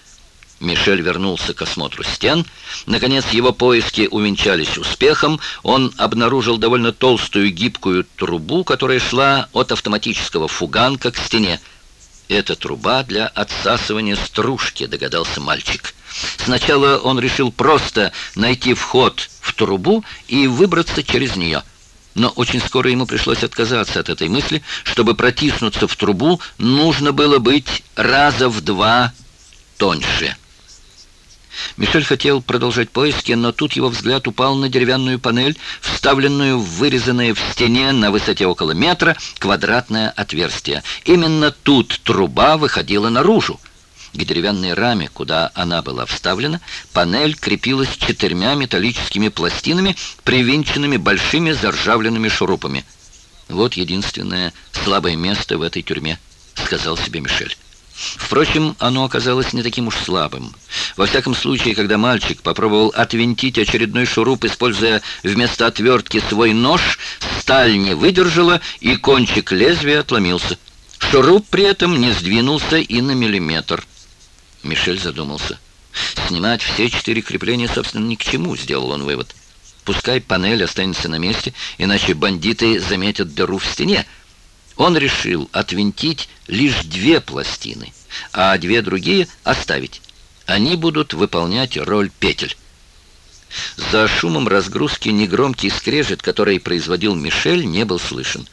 S1: Мишель вернулся к осмотру стен. Наконец, его поиски увенчались успехом. Он обнаружил довольно толстую гибкую трубу, которая шла от автоматического фуганка к стене. «Это труба для отсасывания стружки», — догадался мальчик. «Мальчик». Сначала он решил просто найти вход в трубу и выбраться через нее. Но очень скоро ему пришлось отказаться от этой мысли. Чтобы протиснуться в трубу, нужно было быть раза в два тоньше. Мишель хотел продолжать поиски, но тут его взгляд упал на деревянную панель, вставленную в вырезанное в стене на высоте около метра квадратное отверстие. Именно тут труба выходила наружу к деревянной раме, куда она была вставлена, панель крепилась четырьмя металлическими пластинами, привинченными большими заржавленными шурупами. «Вот единственное слабое место в этой тюрьме», — сказал себе Мишель. Впрочем, оно оказалось не таким уж слабым. Во всяком случае, когда мальчик попробовал отвинтить очередной шуруп, используя вместо отвертки свой нож, сталь не выдержала, и кончик лезвия отломился. Шуруп при этом не сдвинулся и на миллиметр. Мишель задумался. Снимать все четыре крепления, собственно, ни к чему, сделал он вывод. Пускай панель останется на месте, иначе бандиты заметят дыру в стене. Он решил отвинтить лишь две пластины, а две другие оставить. Они будут выполнять роль петель. За шумом разгрузки негромкий скрежет, который производил Мишель, не был слышен.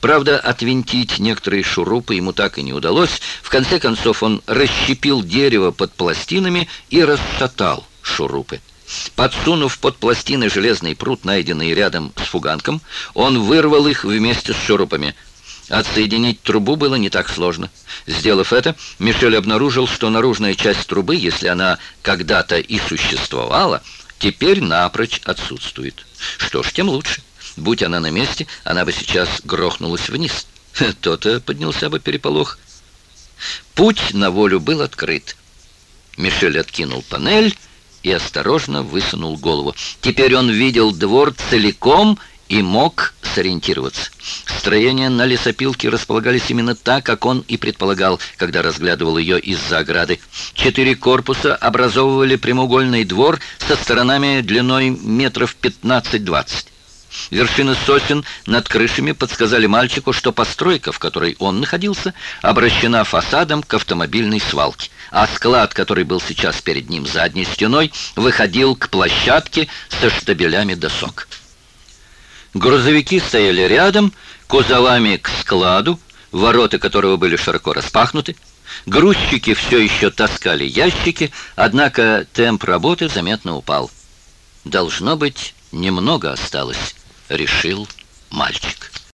S1: Правда, отвинтить некоторые шурупы ему так и не удалось. В конце концов он расщепил дерево под пластинами и расшатал шурупы. Подсунув под пластины железный прут, найденный рядом с фуганком, он вырвал их вместе с шурупами. Отсоединить трубу было не так сложно. Сделав это, Мишель обнаружил, что наружная часть трубы, если она когда-то и существовала, теперь напрочь отсутствует. Что ж, тем лучше. Будь она на месте, она бы сейчас грохнулась вниз. То-то поднялся бы переполох. Путь на волю был открыт. Мишель откинул панель и осторожно высунул голову. Теперь он видел двор целиком и мог сориентироваться. Строения на лесопилке располагались именно так, как он и предполагал, когда разглядывал ее из-за ограды. Четыре корпуса образовывали прямоугольный двор со сторонами длиной метров 15-20. Вершины сосен над крышами подсказали мальчику, что постройка, в которой он находился, обращена фасадом к автомобильной свалке, а склад, который был сейчас перед ним задней стеной, выходил к площадке со штабелями досок. Грузовики стояли рядом, кузовами к складу, ворота которого были широко распахнуты. Грузчики все еще таскали ящики, однако темп работы заметно упал. Должно быть, немного осталось, решил мальчик.